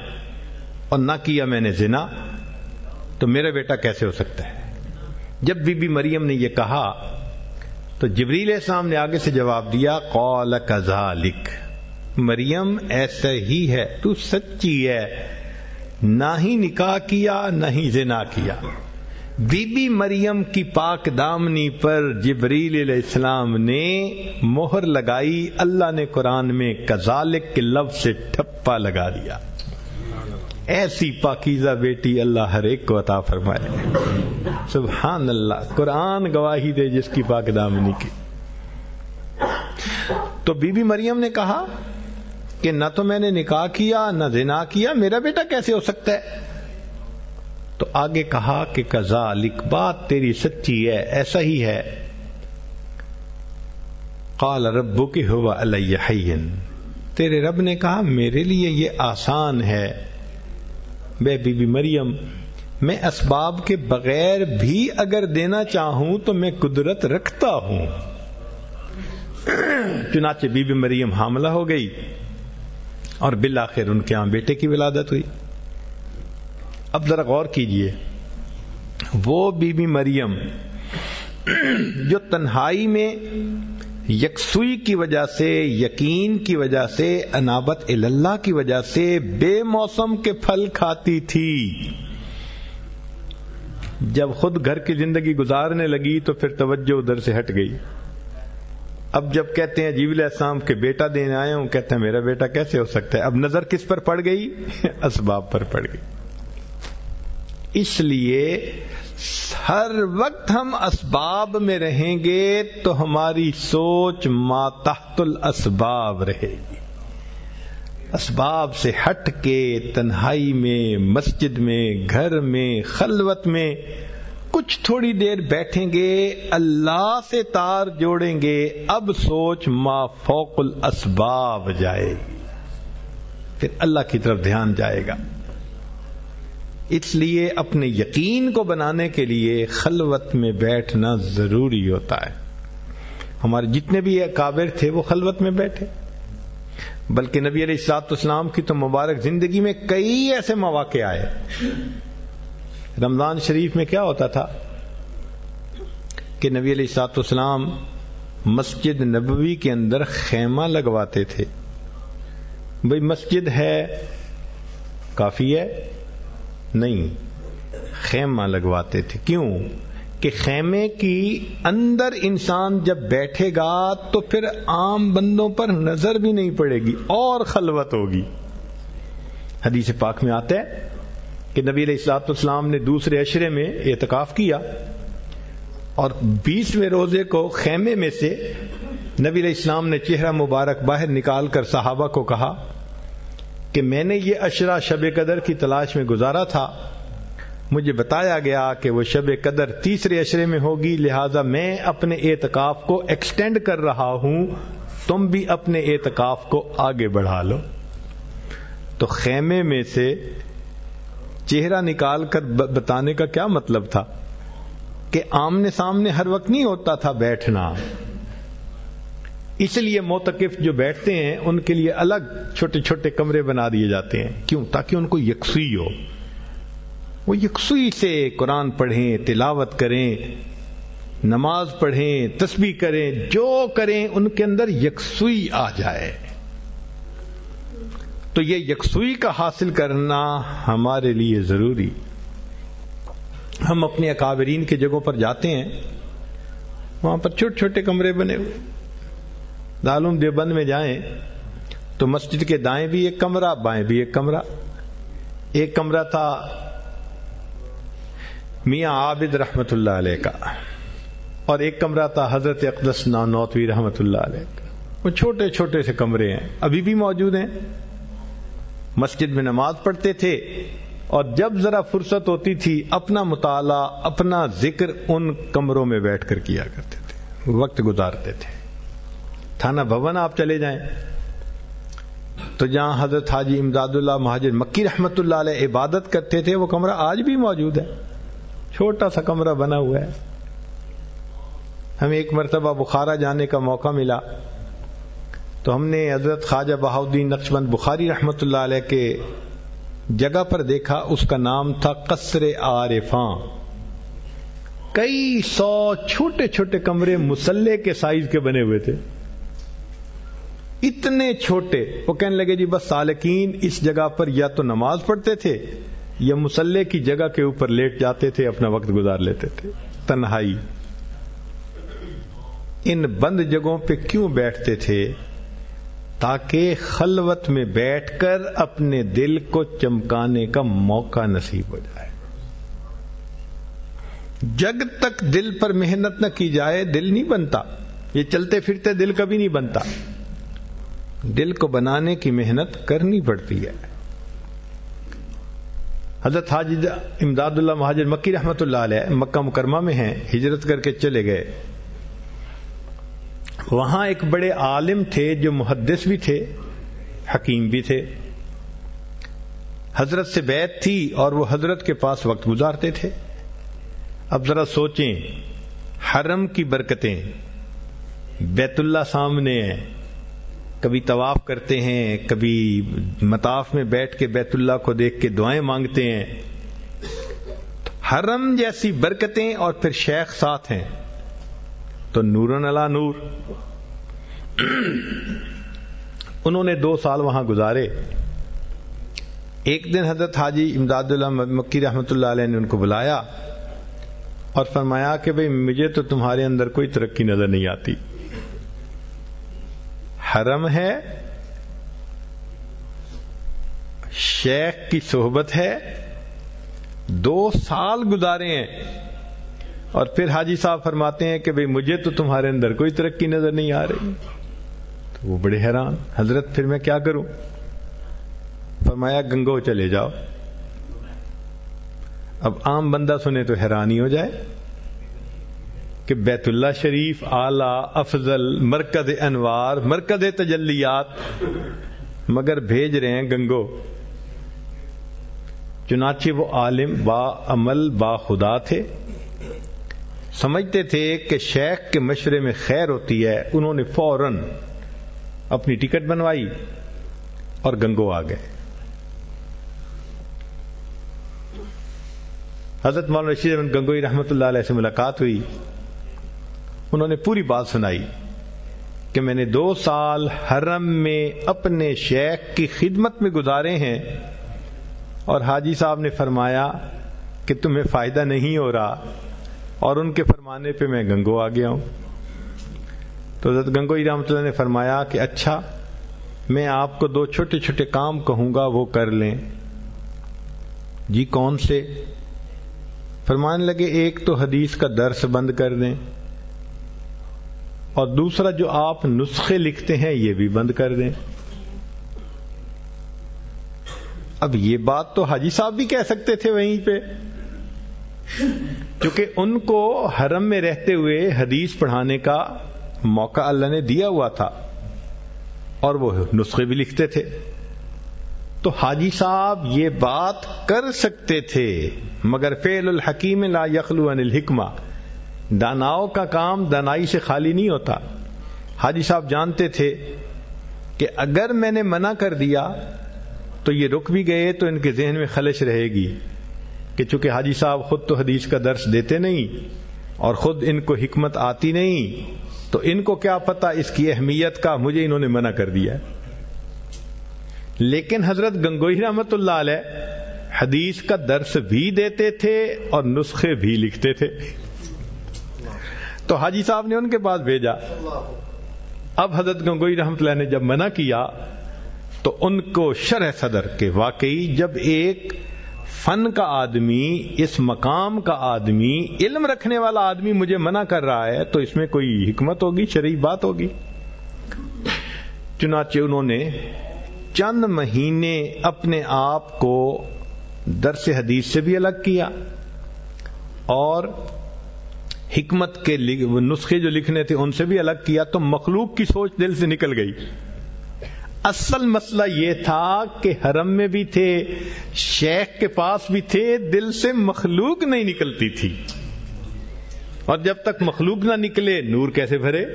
اور نہ کیا میں نے زنا۔ تو میرا بیٹا کیسے ہو سکتا ہے؟ جب بی بی مریم نے یہ کہا، تو جبریل السلام نے آگے سے جواب دیا قول کذالک۔ مریم ایسا ہی ہے، تو سچی ہے۔ نہ ہی نکاح کیا، نہ ہی زنا کیا۔ بی بی مریم کی پاک دامنی پر جبریل علیہ السلام نے مہر لگائی، اللہ نے قرآن میں کزالک کے لفظ سے ٹھپا لگا دیا۔ ایسی پاکیزہ بیٹی اللہ ہر ایک کو عطا فرمائے۔ سبحان اللہ قرآن گواہی دے جس کی پاک دامنی کی۔ تو بی بی مریم نے کہا کہ نہ تو میں نے نکاح کیا، نہ زنا کیا، میرا بیٹا کیسے ہو سکتا ہے؟ تو آگے کہا کہ کزا لکھ بات تیری سچی ہے، ایسا ہی ہے۔ قال ربو کی ہوا الحین تیرے رب نے کہا، میرے لیے یہ آسان ہے۔ بے بی بی مریم، میں اسباب کے بغیر بھی اگر دینا چاہوں تو میں قدرت رکھتا ہوں۔ چنانچہ بی بی مریم حاملہ ہو گئی۔ اور بالآخر ان کے یہاں بیٹے کی ولادت ہوئی۔ اب ذرا غور کیجیے۔ وہ بی بی مریم جو تنہائی میں یکسوئی کی وجہ سے، یقین کی وجہ سے، انابت اللہ کی وجہ سے بے موسم کے پھل کھاتی تھی۔ جب خود گھر کی زندگی گزارنے لگی تو پھر توجہ ادھر سے ہٹ گئی۔ اب جب کہتے ہیں جیول السلام کے بیٹا دینے آئے ہوں، کہتے ہیں میرا بیٹا کیسے ہو سکتا ہے؟ اب نظر کس پر پڑ گئی؟ (laughs) اسباب پر پڑ گئی۔ اس لیے ہر وقت ہم اسباب میں رہیں گے تو ہماری سوچ ماتحت الاسباب رہے گی۔ اسباب سے ہٹ کے تنہائی میں، مسجد میں، گھر میں، خلوت میں کچھ تھوڑی دیر بیٹھیں گے، اللہ سے تار جوڑیں گے، اب سوچ ما فوق الاسباب جائے گی۔ پھر اللہ کی طرف دھیان جائے گا۔ اس لیے اپنے یقین کو بنانے کے لیے خلوت میں بیٹھنا ضروری ہوتا ہے۔ ہمارے جتنے بھی کابر تھے، وہ خلوت میں بیٹھے۔ بلکہ نبی علیہ السلاط اسلام کی تو مبارک زندگی میں کئی ایسے مواقع آئے۔ رمضان شریف میں کیا ہوتا تھا کہ نبی علیہ السلاط اسلام مسجد نبوی کے اندر خیمہ لگواتے تھے بھئی مسجد ہے، کافی ہے، نہیں، خیمہ لگواتے تھے۔ کیوں؟ کہ خیمے کی اندر انسان جب بیٹھے گا تو پھر عام بندوں پر نظر بھی نہیں پڑے گی اور خلوت ہوگی۔ حدیث پاک میں آتا ہے کہ نبی علیہ السلاط اسلام نے دوسرے اشرے میں اعتکاف کیا اور بیسویں روزے کو خیمے میں سے نبی علیہ السلام نے چہرہ مبارک باہر نکال کر صحابہ کو کہا کہ میں نے یہ اشرا شب قدر کی تلاش میں گزارا تھا، مجھے بتایا گیا کہ وہ شب قدر تیسرے اشرے میں ہوگی، لہذا میں اپنے اعتکاف کو ایکسٹینڈ کر رہا ہوں، تم بھی اپنے اعتکاف کو آگے بڑھا لو۔ تو خیمے میں سے چہرہ نکال کر بتانے کا کیا مطلب تھا؟ کہ آمنے سامنے ہر وقت نہیں ہوتا تھا بیٹھنا۔ اس لیے موتقف جو بیٹھتے ہیں، ان کے لیے الگ چھوٹے چھوٹے کمرے بنا دیے جاتے ہیں۔ کیوں؟ تاکہ ان کو یکسوئی ہو۔ وہ یکسوئی سے قرآن پڑھیں، تلاوت کریں، نماز پڑھیں، تسبیح کریں، جو کریں، ان کے اندر یکسوئی آ جائے۔ تو یہ یکسوئی کا حاصل کرنا ہمارے لیے ضروری۔ ہم اپنے اکابرین کے جگہوں پر جاتے ہیں، وہاں پر چھوٹے چھوٹے کمرے بنے ہوئے۔ دالم دیوبند میں جائیں تو مسجد کے دائیں بھی ایک کمرہ، بائیں بھی ایک کمرہ۔ ایک کمرہ تھا میاں عابد رحمت اللہ علیہ کا، اور ایک کمرہ تھا حضرت اقدس نوتوی رحمت اللہ علیہ کا۔ وہ چھوٹے چھوٹے سے کمرے ہیں، ابھی بھی موجود ہیں۔ مسجد میں نماز پڑھتے تھے اور جب ذرا فرصت ہوتی تھی، اپنا مطالعہ، اپنا ذکر ان کمروں میں بیٹھ کر کیا کرتے تھے، وقت گزارتے تھے۔ تھانہ بھون آپ چلے جائیں۔ تو جہاں حضرت حاجی امداد اللہ مہاجر مکی رحمت اللہ علیہ عبادت کرتے تھے، وہ کمرہ آج بھی موجود ہے۔ چھوٹا سا کمرہ بنا ہوا ہے۔ ہمیں ایک مرتبہ بخارا جانے کا موقع ملا۔ تو ہم نے حضرت خواجہ بہاؤدین نقشبند بخاری رحمت اللہ علیہ کے جگہ پر دیکھا، اس کا نام تھا قصر عارفاں کئی سو چھوٹے چھوٹے کمرے مسلح کے سائز کے بنے ہوئے تھے۔ اتنے چھوٹے۔ وہ کہنے لگے جی بس سالکین اس جگہ پر یا تو نماز پڑھتے تھے یا مسلح کی جگہ کے اوپر لیٹ جاتے تھے، اپنا وقت گزار لیتے تھے۔ تنہائی۔ ان بند جگہوں پہ کیوں بیٹھتے تھے؟ تاکہ خلوت میں بیٹھ کر اپنے دل کو چمکانے کا موقع نصیب ہو جائے۔ جگ تک دل پر محنت نہ کی جائے، دل نہیں بنتا۔ یہ چلتے پھرتے دل کبھی نہیں بنتا۔ دل کو بنانے کی محنت کرنی پڑتی ہے۔ حضرت حاج امداد اللہ مہاجر مکی رحمت اللہ علیہ مکہ مکرمہ میں ہیں، ہجرت کر کے چلے گئے۔ وہاں ایک بڑے عالم تھے جو محدث بھی تھے، حکیم بھی تھے۔ حضرت سے بیت تھی اور وہ حضرت کے پاس وقت گزارتے تھے۔ اب ذرا سوچیں، حرم کی برکتیں بیت اللہ سامنے ہیں۔ کبھی طواف کرتے ہیں، کبھی مطاف میں بیٹھ کے بیت اللہ کو دیکھ کے دعائیں مانگتے ہیں۔ حرم جیسی برکتیں اور پھر شیخ ساتھ ہیں۔ تو نورن اللہ نور۔ انہوں نے دو سال وہاں گزارے۔ ایک دن حضرت حاجی امداد اللہ مکی رحمت اللہ علیہ نے ان کو بلایا اور فرمایا کہ بھئی مجھے تو تمہارے اندر کوئی ترقی نظر نہیں آتی۔ حرم ہے، شیخ کی صحبت ہے، دو سال گزارے ہیں۔ اور پھر حاجی صاحب فرماتے ہیں کہ بھئی مجھے تو تمہارے اندر کوئی ترقی نظر نہیں آ رہی۔ تو وہ بڑے حیران۔ حضرت پھر میں کیا کروں؟ فرمایا، گنگو چلے جاؤ۔ اب عام بندہ سنے تو حیرانی ہو جائے کہ بیت اللہ شریف اعلی افضل مرکز انوار، مرکز تجلیات مگر بھیج رہے ہیں گنگو۔ چنانچہ وہ عالم با عمل با خدا تھے۔ سمجھتے تھے کہ شیخ کے مشورے میں خیر ہوتی ہے، انہوں نے فوراً اپنی ٹکٹ بنوائی اور گنگو آ گئے۔ حضرت مولانا رشید احمد گنگوئی رحمت اللہ علیہ سے ملاقات ہوئی۔ انہوں نے پوری بات سنائی کہ میں نے دو سال حرم میں اپنے شیخ کی خدمت میں گزارے ہیں اور حاجی صاحب نے فرمایا کہ تمہیں فائدہ نہیں ہو رہا۔ اور ان کے فرمانے پہ میں گنگو آ گیا ہوں۔ تو حضرت گنگو رحمۃ اللہ نے فرمایا کہ اچھا میں آپ کو دو چھوٹے چھوٹے کام کہوں گا، وہ کر لیں۔ جی کون سے؟ فرمان لگے، ایک تو حدیث کا درس بند کر دیں۔ اور دوسرا، جو آپ نسخے لکھتے ہیں، یہ بھی بند کر دیں۔ اب یہ بات تو حاجی صاحب بھی کہہ سکتے تھے وہیں پہ۔ کیونکہ ان کو حرم میں رہتے ہوئے حدیث پڑھانے کا موقع اللہ نے دیا ہوا تھا اور وہ نسخے بھی لکھتے تھے۔ تو حاجی صاحب یہ بات کر سکتے تھے، مگر فعل الحکیم لا یخلو عن الحکمہ داناؤ کا کام دانائی سے خالی نہیں ہوتا۔ حاجی صاحب جانتے تھے کہ اگر میں نے منع کر دیا تو یہ رک بھی گئے تو ان کے ذہن میں خلش رہے گی۔ کہ چونکہ حاجی صاحب خود تو حدیث کا درس دیتے نہیں اور خود ان کو حکمت آتی نہیں، تو ان کو کیا پتا اس کی اہمیت کا؟ مجھے انہوں نے منع کر دیا لیکن حضرت گنگوئی رحمت اللہ علیہ حدیث کا درس بھی دیتے تھے اور نسخے بھی لکھتے تھے۔ تو حاجی صاحب نے ان کے پاس بھیجا۔ اب حضرت گنگوئی رحمت اللہ نے جب منع کیا، تو ان کو شرح صدر کے واقعی جب ایک فن کا آدمی، اس مقام کا آدمی، علم رکھنے والا آدمی مجھے منع کر رہا ہے، تو اس میں کوئی حکمت ہوگی، شرعی بات ہوگی؟ چنانچہ انہوں نے چند مہینے اپنے آپ کو درس حدیث سے بھی الگ کیا اور حکمت کے نسخے جو لکھنے تھے ان سے بھی الگ کیا، تو مخلوق کی سوچ دل سے نکل گئی۔ اصل مسئلہ یہ تھا کہ حرم میں بھی تھے، شیخ کے پاس بھی تھے، دل سے مخلوق نہیں نکلتی تھی۔ اور جب تک مخلوق نہ نکلے، نور کیسے بھرے؟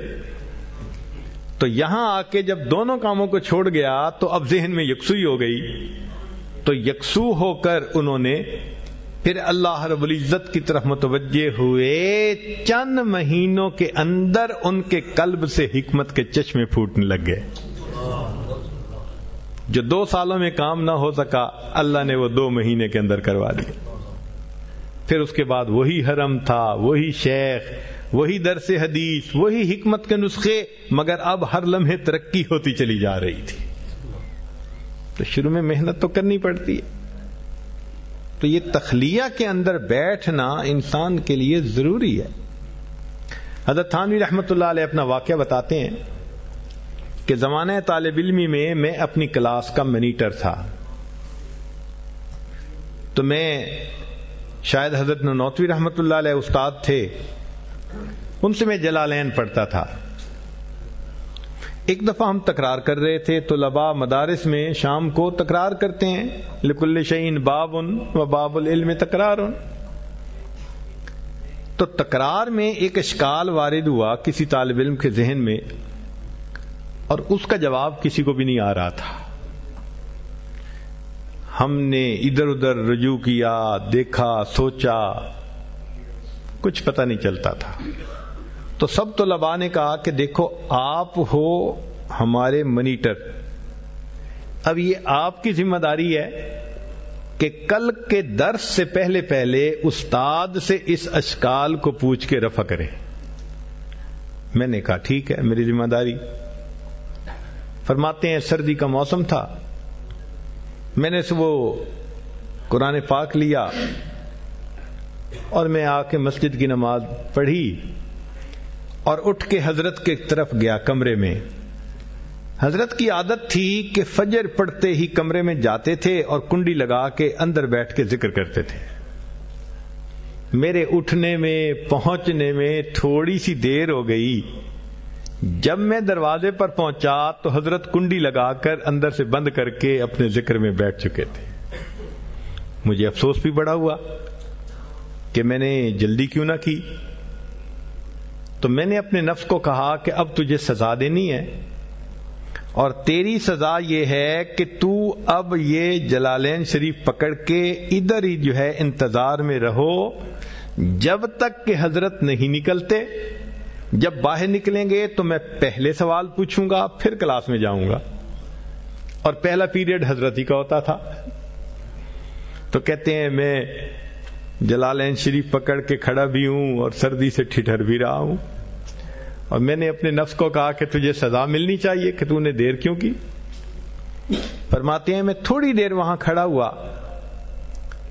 تو یہاں آ کے جب دونوں کاموں کو چھوڑ گیا، تو اب ذہن میں یکسوئی ہو گئی۔ تو یکسو ہو کر انہوں نے پھر اللہ رب العزت کی طرف متوجہ ہوئے۔ چند مہینوں کے اندر ان کے قلب سے حکمت کے چشمے پھوٹنے لگ گئے۔ جو دو سالوں میں کام نہ ہو سکا، اللہ نے وہ دو مہینے کے اندر کروا دیا پھر اس کے بعد وہی حرم تھا، وہی شیخ، وہی درس حدیث، وہی حکمت کے نسخے، مگر اب ہر لمحے ترقی ہوتی چلی جا رہی تھی۔ تو شروع میں محنت تو کرنی پڑتی ہے۔ تو یہ تخلیہ کے اندر بیٹھنا انسان کے لیے ضروری ہے۔ حضرت تھانوی رحمت اللہ علیہ اپنا واقعہ بتاتے ہیں۔ کہ زمانہ طالب علمی میں میں اپنی کلاس کا منیٹر تھا۔ تو میں شاید حضرت نوتوی رحمت اللہ علیہ استاد تھے۔ ان سے میں جلالین پڑھتا تھا۔ ایک دفعہ ہم تکرار کر رہے تھے تو لبا مدارس میں شام کو تکرار کرتے ہیں۔ لکل شعین باب ان و باب العلم تکرار ان تو تکرار میں ایک اشکال وارد ہوا کسی طالب علم کے ذہن میں۔ اور اس کا جواب کسی کو بھی نہیں آ رہا تھا۔ ہم نے ادھر ادھر رجوع کیا، دیکھا، سوچا، کچھ پتہ نہیں چلتا تھا۔ تو سب تو لبا نے کہا کہ دیکھو، آپ ہو ہمارے منیٹر۔ اب یہ آپ کی ذمہ داری ہے کہ کل کے درس سے پہلے پہلے استاد سے اس اشکال کو پوچھ کے رفع کرے۔ میں نے کہا، ٹھیک ہے، میری ذمہ داری۔ فرماتے ہیں سردی کا موسم تھا۔ میں نے سے وہ قرآن پاک لیا اور میں آ کے مسجد کی نماز پڑھی اور اٹھ کے حضرت کے طرف گیا کمرے میں۔ حضرت کی عادت تھی کہ فجر پڑتے ہی کمرے میں جاتے تھے اور کنڈی لگا کے اندر بیٹھ کے ذکر کرتے تھے۔ میرے اٹھنے میں، پہنچنے میں تھوڑی سی دیر ہو گئی۔ جب میں دروازے پر پہنچا تو حضرت کنڈی لگا کر اندر سے بند کر کے اپنے ذکر میں بیٹھ چکے تھے۔ مجھے افسوس بھی بڑا ہوا کہ میں نے جلدی کیوں نہ کی۔ تو میں نے اپنے نفس کو کہا کہ اب تجھے سزا دینی ہے۔ اور تیری سزا یہ ہے کہ تو اب یہ جلالین شریف پکڑ کے ادھر ہی جو ہے انتظار میں رہو۔ جب تک کہ حضرت نہیں نکلتے جب باہر نکلیں گے تو میں پہلے سوال پوچھوں گا، پھر کلاس میں جاؤں گا۔ اور پہلا پیریڈ حضرت ہی کا ہوتا تھا۔ تو کہتے ہیں، میں جلالین شریف پکڑ کے کھڑا بھی ہوں اور سردی سے ٹھٹر بھی رہا ہوں۔ اور میں نے اپنے نفس کو کہا کہ تجھے سزا ملنی چاہیے کہ تو نے دیر کیوں کی؟ فرماتے ہیں، میں تھوڑی دیر وہاں کھڑا ہوا۔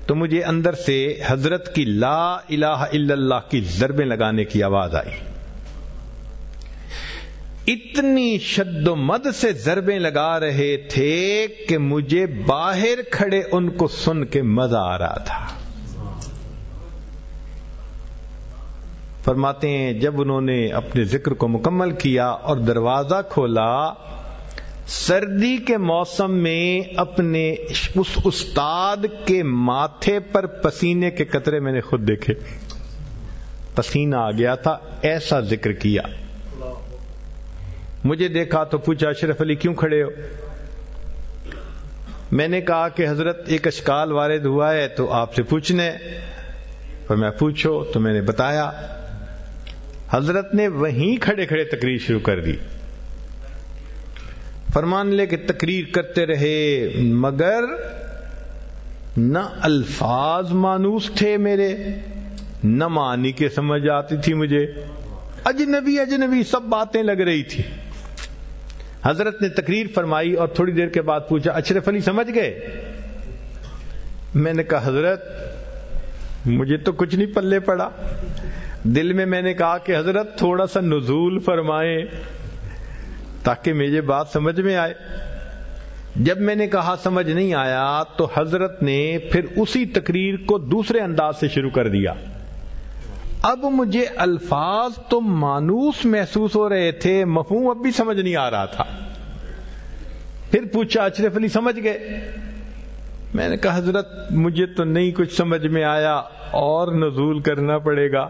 تو مجھے اندر سے حضرت کی لا الہ الا اللہ کی ضربیں لگانے کی آواز آئی۔ اتنی شد و مد سے ضربیں لگا رہے تھے کہ مجھے باہر کھڑے ان کو سن کے مزہ آ رہا تھا۔ فرماتے ہیں، جب انہوں نے اپنے ذکر کو مکمل کیا اور دروازہ کھولا، سردی کے موسم میں اپنے اس استاد کے ماتھے پر پسینے کے قطرے میں نے خود دیکھے۔ پسینہ آ گیا تھا، ایسا ذکر کیا۔ مجھے دیکھا تو پوچھا، اشرف علی کیوں کھڑے ہو؟ میں نے کہا کہ حضرت ایک اشکال وارد ہوا ہے، تو آپ سے پوچھنے۔ پر میں پوچھو، تو میں نے بتایا۔ حضرت نے وہیں کھڑے کھڑے تقریر شروع کر دی۔ فرمان لے کے تقریر کرتے رہے، مگر نہ الفاظ مانوس تھے میرے، نہ معنی کے سمجھ آتی تھی مجھے۔ اجنبی اجنبی، سب باتیں لگ رہی تھی۔ حضرت نے تقریر فرمائی اور تھوڑی دیر کے بعد پوچھا، اشرف علی سمجھ گئے؟ میں نے کہا، حضرت، مجھے تو کچھ نہیں پلے پڑا۔ دل میں میں نے کہا کہ حضرت، تھوڑا سا نزول فرمائیں تاکہ مجھے بات سمجھ میں آئے۔ جب میں نے کہا سمجھ نہیں آیا تو حضرت نے پھر اسی تقریر کو دوسرے انداز سے شروع کر دیا۔ اب مجھے الفاظ تو مانوس محسوس ہو رہے تھے، مفہوم اب بھی سمجھ نہیں آ رہا تھا۔ پھر پوچھا، اشرف علی سمجھ گئے۔ میں نے کہا، حضرت، مجھے تو نہیں کچھ سمجھ میں آیا، اور نزول کرنا پڑے گا۔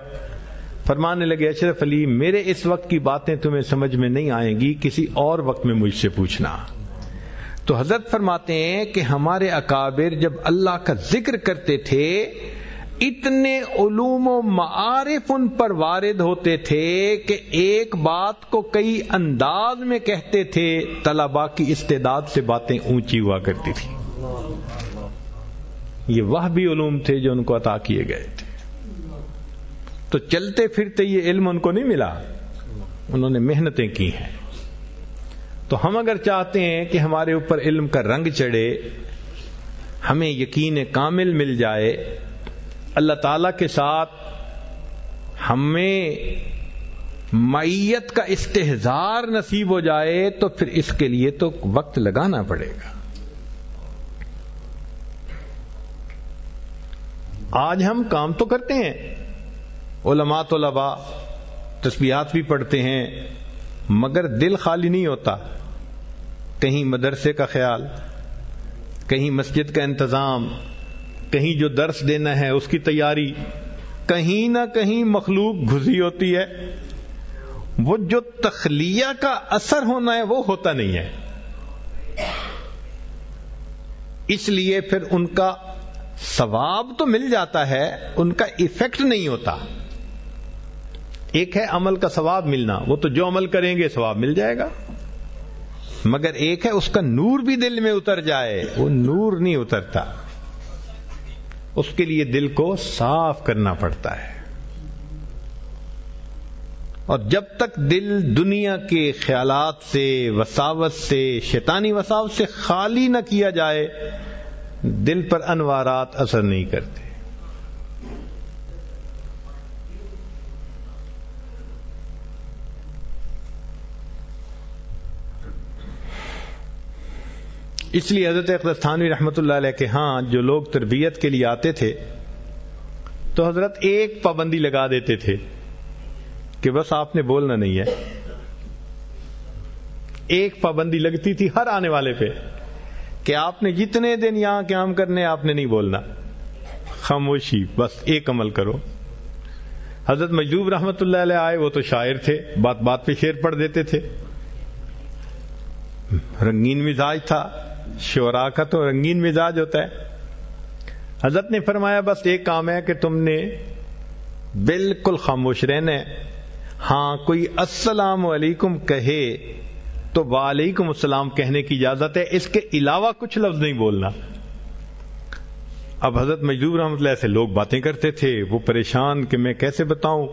فرمانے لگے، اشرف علی، میرے اس وقت کی باتیں تمہیں سمجھ میں نہیں آئیں گی، کسی اور وقت میں مجھ سے پوچھنا۔ تو حضرت فرماتے ہیں کہ ہمارے اکابر جب اللہ کا ذکر کرتے تھے اتنے علوم و معارف ان پر وارد ہوتے تھے کہ ایک بات کو کئی انداز میں کہتے تھے طلبا کی استعداد سے باتیں اونچی ہوا کرتی تھی۔ یہ وہ بھی علوم تھے جو ان کو عطا کیے گئے تھے۔ تو چلتے پھرتے یہ علم ان کو نہیں ملا۔ انہوں نے محنتیں کی ہیں۔ تو ہم اگر چاہتے ہیں کہ ہمارے اوپر علم کا رنگ چڑھے، ہمیں یقین کامل مل جائے اللہ تعالی کے ساتھ ہمیں معیت کا استحزار نصیب ہو جائے تو پھر اس کے لیے تو وقت لگانا پڑے گا۔ آج ہم کام تو کرتے ہیں۔ علماء طلباء تسبیحات بھی پڑھتے ہیں، مگر دل خالی نہیں ہوتا۔ کہیں مدرسے کا خیال، کہیں مسجد کا انتظام کہیں جو درس دینا ہے، اس کی تیاری کہیں نہ کہیں مخلوق گھسی ہوتی ہے۔ وہ جو تخلیہ کا اثر ہونا ہے، وہ ہوتا نہیں ہے۔ اس لیے پھر ان کا ثواب تو مل جاتا ہے، ان کا ایفیکٹ نہیں ہوتا۔ ایک ہے عمل کا ثواب ملنا، وہ تو جو عمل کریں گے، ثواب مل جائے گا۔ مگر ایک ہے اس کا نور بھی دل میں اتر جائے، وہ نور نہیں اترتا۔ اس کے لیے دل کو صاف کرنا پڑتا ہے۔ اور جب تک دل دنیا کے خیالات سے، وساوت سے، شیطانی وساوت سے خالی نہ کیا جائے، دل پر انوارات اثر نہیں کرتے۔ اس لیے حضرت اقدستانوی رحمۃ اللہ علیہ کے ہاں جو لوگ تربیت کے لیے آتے تھے، تو حضرت ایک پابندی لگا دیتے تھے کہ بس آپ نے بولنا نہیں ہے۔ ایک پابندی لگتی تھی ہر آنے والے پہ کہ آپ نے جتنے دن یہاں قیام کرنے، آپ نے نہیں بولنا۔ خاموشی، بس ایک عمل کرو۔ حضرت مجدوب رحمت اللہ علیہ آئے، وہ تو شاعر تھے، بات بات پہ شیر پڑھ دیتے تھے۔ رنگین مزاج تھا۔ شورا کا تو رنگین مزاج ہوتا ہے۔ حضرت نے فرمایا، بس ایک کام ہے کہ تم نے بالکل خاموش رہنا ہاں کوئی السلام علیکم کہے تو وعلیکم السلام کہنے کی اجازت ہے۔ اس کے علاوہ کچھ لفظ نہیں بولنا۔ اب حضرت مجدور رحمت اللہ سے لوگ باتیں کرتے تھے، وہ پریشان کہ میں کیسے بتاؤں؟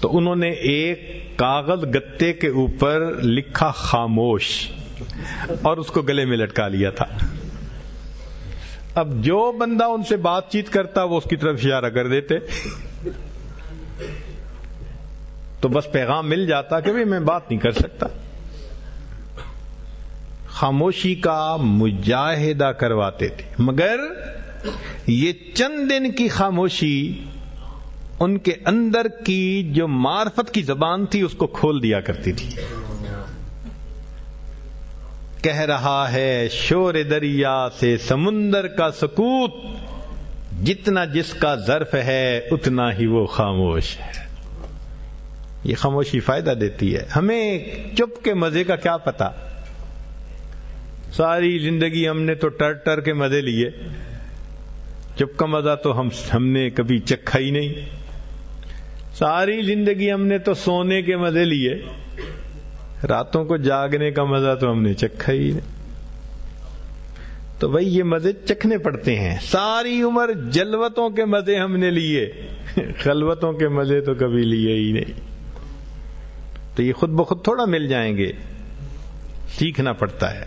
تو انہوں نے ایک کاغذ گتے کے اوپر لکھا خاموش۔ اور اس کو گلے میں لٹکا لیا تھا۔ اب جو بندہ ان سے بات چیت کرتا وہ اس کی طرف اشارہ کر دیتے۔ تو بس پیغام مل جاتا کہ میں بات نہیں کر سکتا۔ خاموشی کا مجاہدہ کرواتے تھے۔ مگر یہ چند دن کی خاموشی ان کے اندر کی جو معرفت کی زبان تھی اس کو کھول دیا کرتی تھی۔ کہہ رہا ہے، شور دریا سے سمندر کا سکوت، جتنا جس کا ظرف ہے، اتنا ہی وہ خاموش ہے۔ یہ خاموشی فائدہ دیتی ہے۔ ہمیں چپ کے مزے کا کیا پتا؟ ساری زندگی ہم نے تو ٹر ٹر کے مزے لیے۔ چپ کا مزہ تو ہم ہم نے کبھی چکھا ہی نہیں۔ ساری زندگی ہم نے تو سونے کے مزے لیے۔ راتوں کو جاگنے کا مزہ تو ہم نے چکھا ہی نہیں۔ تو بھائی یہ مزے چکھنے پڑتے ہیں۔ ساری عمر جلوتوں کے مزے ہم نے لیے۔ (laughs) خلوتوں کے مزے تو کبھی لیے ہی نہیں۔ تو یہ خود بخود تھوڑا مل جائیں گے۔ سیکھنا پڑتا ہے۔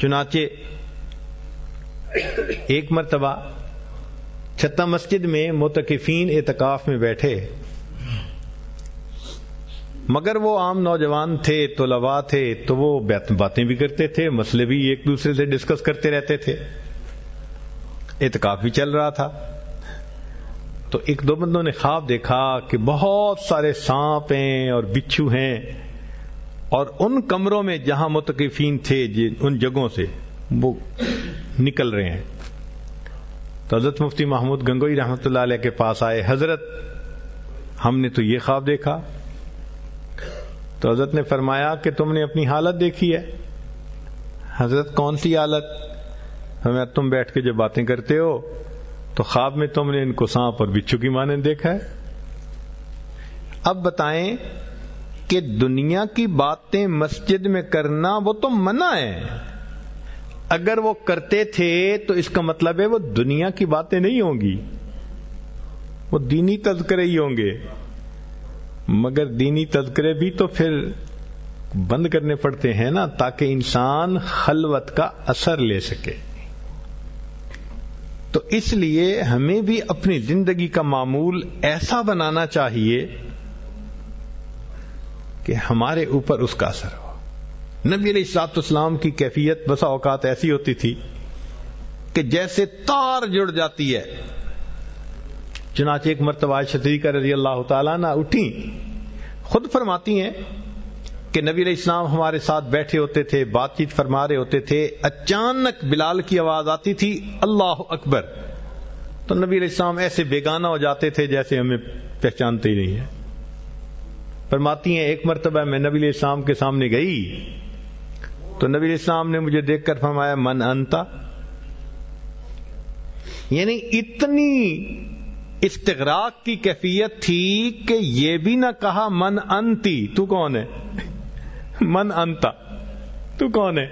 چنانچہ ایک مرتبہ چھتا مسجد میں متقفین اعتکاف میں بیٹھے۔ مگر وہ عام نوجوان تھے، طلباء تھے، تو وہ باتیں بھی کرتے تھے، مسئلے بھی ایک دوسرے سے ڈسکس کرتے رہتے تھے۔ اعتکاف بھی چل رہا تھا۔ تو ایک دو بندوں نے خواب دیکھا کہ بہت سارے سانپ ہیں اور بچھو ہیں اور ان کمروں میں جہاں متقفین تھے ان جگہوں سے وہ نکل رہے ہیں۔ تو حضرت مفتی محمود گنگوئی رحمت اللہ علیہ کے پاس آئے، حضرت، ہم نے تو یہ خواب دیکھا۔ تو حضرت نے فرمایا کہ تم نے اپنی حالت دیکھی ہے۔ حضرت، کون سی حالت؟ ہمیں تم بیٹھ کے جو باتیں کرتے ہو تو خواب میں تم نے ان کو سانپ اور بچھو کی مانے دیکھا ہے۔ اب بتائیں کہ دنیا کی باتیں مسجد میں کرنا وہ تو منع ہے۔ اگر وہ کرتے تھے تو اس کا مطلب ہے وہ دنیا کی باتیں نہیں ہوں گی۔ وہ دینی تذکرے ہی ہوں گے۔ مگر دینی تذکرے بھی تو پھر بند کرنے پڑتے ہیں نا، تاکہ انسان خلوت کا اثر لے سکے۔ تو اس لیے ہمیں بھی اپنی زندگی کا معمول ایسا بنانا چاہیے کہ ہمارے اوپر اس کا اثر ہو۔ نبی علیہ السلاط اسلام کی کیفیت بسا اوقات ایسی ہوتی تھی کہ جیسے تار جڑ جاتی ہے چنانچہ ایک مرتبہ شدیقہ رضی اللہ تعالیٰ نہ اٹھی۔ خود فرماتی ہیں کہ نبی علیہ السلام ہمارے ساتھ بیٹھے ہوتے تھے، بات چیت فرما رہے ہوتے تھے۔ اچانک بلال کی آواز آتی تھی، اللہ اکبر۔ تو نبی علیہ السلام ایسے بیگانہ ہو جاتے تھے جیسے ہمیں پہچانتے ہی نہیں ہیں۔ فرماتی ہیں، ایک مرتبہ میں نبی علیہ السلام کے سامنے گئی۔ تو نبی علیہ السلام نے مجھے دیکھ کر فرمایا، من انتا یعنی اتنی استغراق کی کیفیت تھی کہ یہ بھی نہ کہا من انتی، تو کون ہے؟ من انتا، تو کون ہے؟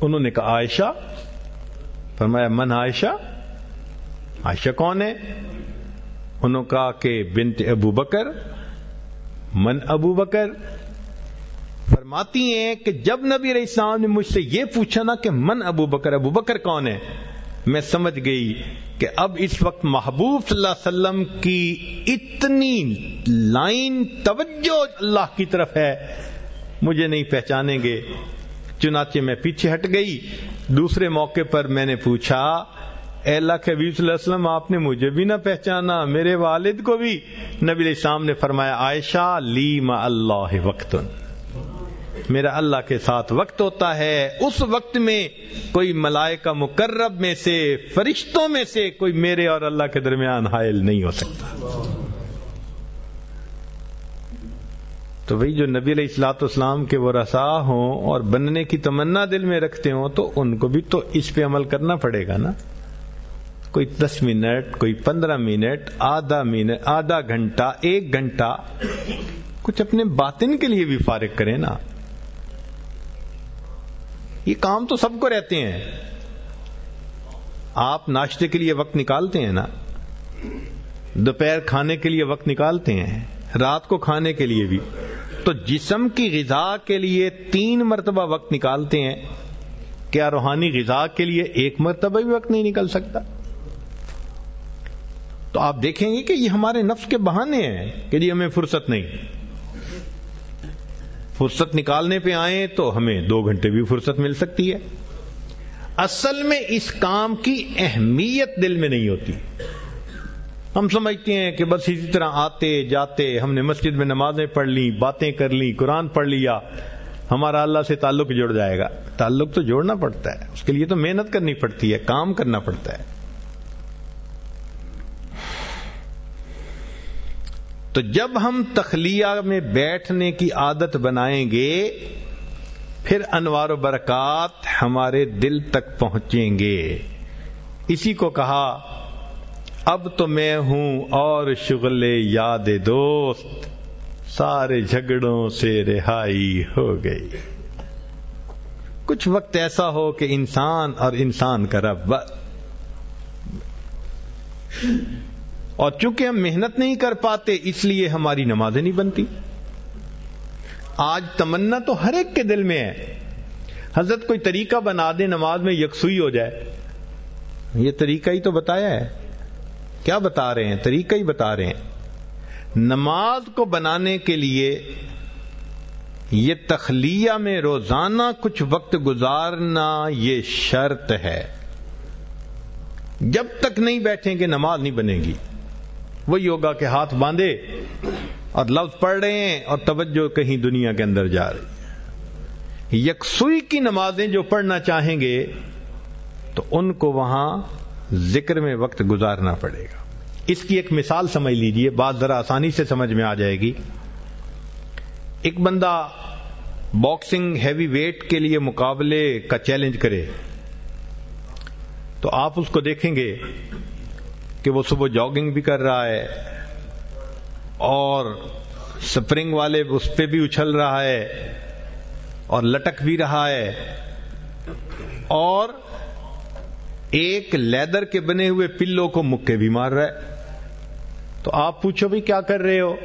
انہوں نے کہا عائشہ، فرمایا من عائشہ؟ عائشہ کون ہے؟ انہوں نے کہا کہ بنت ابو بکر۔ من ابو بکر۔ فرماتی ہیں کہ جب نبی علیہ السلام نے مجھ سے یہ پوچھا نا کہ من ابو بکر ابو بکر کون ہے؟ میں سمجھ گئی کہ اب اس وقت محبوب صلی اللہ علیہ وسلم کی اتنی لائن توجہ اللہ کی طرف ہے، مجھے نہیں پہچانیں گے۔ چنانچہ میں پیچھے ہٹ گئی۔ دوسرے موقع پر میں نے پوچھا، اے اللہ کے حبیب صلی اللہ علیہ وسلم، آپ نے مجھے بھی نہ پہچانا، میرے والد کو بھی۔ نبی علیہ السلام نے فرمایا، عائشہ لی ما اللہ وقت میرا اللہ کے ساتھ وقت ہوتا ہے، اس وقت میں کوئی ملائکہ مقرب میں سے، فرشتوں میں سے کوئی میرے اور اللہ کے درمیان حائل نہیں ہو سکتا۔ تو بھائی جو نبی علیہ السلاط اسلام کے وہ رسا ہوں اور بننے کی تمنا دل میں رکھتے ہوں، تو ان کو بھی تو اس پہ عمل کرنا پڑے گا نا۔ کوئی دس منٹ، کوئی پندرہ منٹ، آدھا منٹ، آدھا گھنٹہ، ایک گھنٹہ، کچھ اپنے باطن کے لیے بھی فارغ کریں نا۔ یہ کام تو سب کو رہتے ہیں۔ آپ ناشتے کے لیے وقت نکالتے ہیں نا۔ دوپہر کھانے کے لیے وقت نکالتے ہیں۔ رات کو کھانے کے لیے بھی۔ تو جسم کی غذا کے لیے تین مرتبہ وقت نکالتے ہیں۔ کیا روحانی غذا کے لیے ایک مرتبہ بھی وقت نہیں نکل سکتا؟ تو آپ دیکھیں گے کہ یہ ہمارے نفس کے بہانے ہیں کہ جی ہمیں فرصت نہیں۔ فرصت نکالنے پہ آئیں تو ہمیں دو گھنٹے بھی فرصت مل سکتی ہے۔ اصل میں اس کام کی اہمیت دل میں نہیں ہوتی۔ ہم سمجھتے ہیں کہ بس اسی طرح آتے جاتے، ہم نے مسجد میں نمازیں پڑھ لی باتیں کر لی قرآن پڑھ لیا، ہمارا اللہ سے تعلق جڑ جائے گا۔ تعلق تو جوڑنا پڑتا ہے، اس کے لیے تو محنت کرنی پڑتی ہے، کام کرنا پڑتا ہے۔ تو جب ہم تخلیہ میں بیٹھنے کی عادت بنائیں گے، پھر انوار و برکات ہمارے دل تک پہنچیں گے۔ اسی کو کہا، اب تو میں ہوں اور شغل یاد دوست، سارے جھگڑوں سے رہائی ہو گئی۔ کچھ وقت ایسا ہو کہ انسان اور انسان کا رب اور چونکہ ہم محنت نہیں کر پاتے، اس لیے ہماری نمازیں نہیں بنتی۔ آج تمنا تو ہر ایک کے دل میں ہے۔ حضرت کوئی طریقہ بنا دے نماز میں یکسوئی ہو جائے۔ یہ طریقہ ہی تو بتایا ہے۔ کیا بتا رہے ہیں؟ طریقہ ہی بتا رہے ہیں۔ نماز کو بنانے کے لیے یہ تخلیہ میں روزانہ کچھ وقت گزارنا یہ شرط ہے۔ جب تک نہیں بیٹھیں گے، نماز نہیں بنے گی۔ وہی ہوگا کہ ہاتھ باندھے اور لفظ پڑھ رہے ہیں اور توجہ کہیں دنیا کے اندر جا رہی یکسوئی کی نمازیں جو پڑھنا چاہیں گے تو ان کو وہاں ذکر میں وقت گزارنا پڑے گا۔ اس کی ایک مثال سمجھ لیجیے، بات ذرا آسانی سے سمجھ میں آ جائے گی۔ ایک بندہ باکسنگ ہیوی ویٹ کے لیے مقابلے کا چیلنج کرے تو آپ اس کو دیکھیں گے کہ وہ صبح جاگنگ بھی کر رہا ہے اور سپرنگ والے اس پہ بھی اچھل رہا ہے اور لٹک بھی رہا ہے اور ایک لیدر کے بنے ہوئے پلوں کو مکے بھی مار رہا ہے۔ تو آپ پوچھو بھی کیا کر رہے ہو؟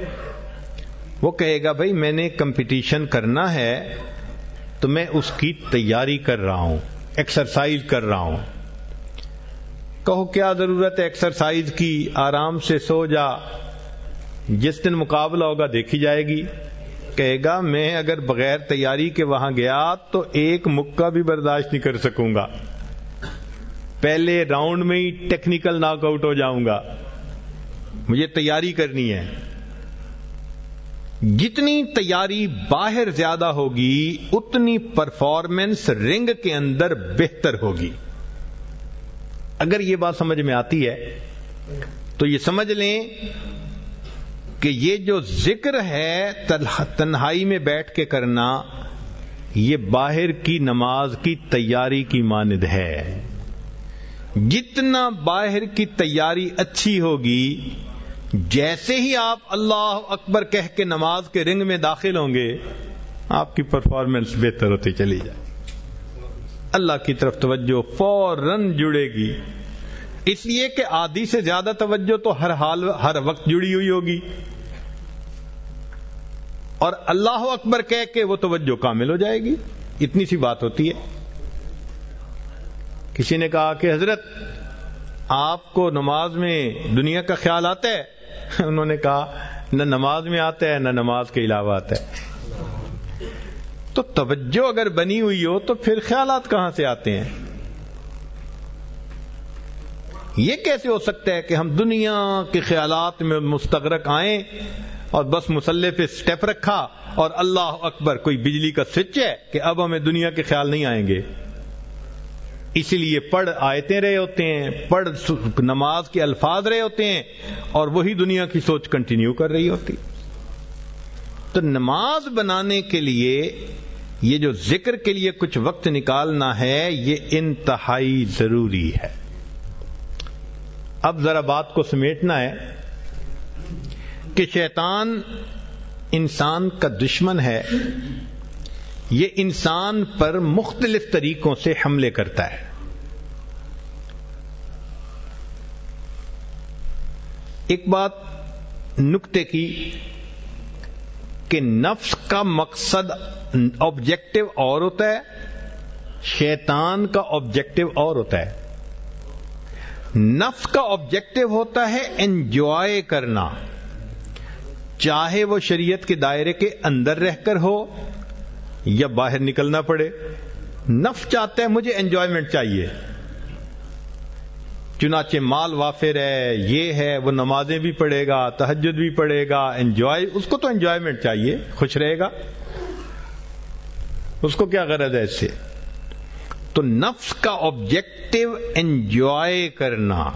وہ کہے گا، بھائی، میں نے کمپٹیشن کرنا ہے تو میں اس کی تیاری کر رہا ہوں، ایکسرسائز کر رہا ہوں۔ کہو کیا ضرورت ہے ایکسرسائز کی؟ آرام سے سو جا۔ جس دن مقابلہ ہوگا دیکھی جائے گی۔ کہے گا، میں اگر بغیر تیاری کے وہاں گیا تو ایک مکہ بھی برداشت نہیں کر سکوں گا۔ پہلے راؤنڈ میں ہی ٹیکنیکل ناک آؤٹ ہو جاؤں گا۔ مجھے تیاری کرنی ہے۔ جتنی تیاری باہر زیادہ ہوگی، اتنی پرفارمنس رنگ کے اندر بہتر ہوگی۔ اگر یہ بات سمجھ میں آتی ہے، تو یہ سمجھ لیں کہ یہ جو ذکر ہے تنہائی میں بیٹھ کے کرنا، یہ باہر کی نماز کی تیاری کی ماند ہے۔ جتنا باہر کی تیاری اچھی ہوگی، جیسے ہی آپ اللہ اکبر کہہ کے نماز کے رنگ میں داخل ہوں گے، آپ کی پرفارمنس بہتر ہوتی چلی جائے۔ اللہ کی طرف توجہ فوراً جڑے گی۔ اس لیے کہ آدھی سے زیادہ توجہ تو ہر حال، ہر وقت جڑی ہوئی ہوگی۔ اور اللہ اکبر کہہ کے وہ توجہ کامل ہو جائے گی۔ اتنی سی بات ہوتی ہے۔ کسی نے کہا کہ حضرت، آپ کو نماز میں دنیا کا خیال آتا ہے؟ انہوں نے کہا، نہ نماز میں آتا ہے، نہ نماز کے علاوہ آتا ہے۔ تو توجہ اگر بنی ہوئی ہو تو پھر خیالات کہاں سے آتے ہیں؟ یہ کیسے ہو سکتا ہے کہ ہم دنیا کے خیالات میں مستغرق آئیں اور بس مسلح پہ سٹیپ رکھا اور اللہ اکبر کوئی بجلی کا سوئچ ہے کہ اب ہمیں دنیا کے خیال نہیں آئیں گے؟ اسی لیے پڑھ آیتیں رہے ہوتے ہیں، پڑھ نماز کے الفاظ رہے ہوتے ہیں اور وہی دنیا کی سوچ کنٹینیو کر رہی ہوتی۔ تو نماز بنانے کے لیے یہ جو ذکر کے لیے کچھ وقت نکالنا ہے، یہ انتہائی ضروری ہے۔ اب ذرا بات کو سمیٹنا ہے کہ شیطان انسان کا دشمن ہے۔ یہ انسان پر مختلف طریقوں سے حملے کرتا ہے۔ ایک بات نقطے کی کہ نفس کا مقصد آبجیکٹو اور ہوتا ہے، شیطان کا آبجیکٹو اور ہوتا ہے۔ نفس کا آبجیکٹو ہوتا ہے انجوائے کرنا، چاہے وہ شریعت کے دائرے کے اندر رہ کر ہو یا باہر نکلنا پڑے۔ نفس چاہتا ہے مجھے انجوائمنٹ چاہیے۔ چنانچہ مال وافر ہے، یہ ہے، وہ نمازیں بھی پڑھے گا تحجد بھی پڑھے گا انجوائے اس کو تو انجوائمنٹ چاہیے، خوش رہے گا۔ اس کو کیا غرض ہے اس سے؟ تو نفس کا آبجیکٹو انجوائے کرنا۔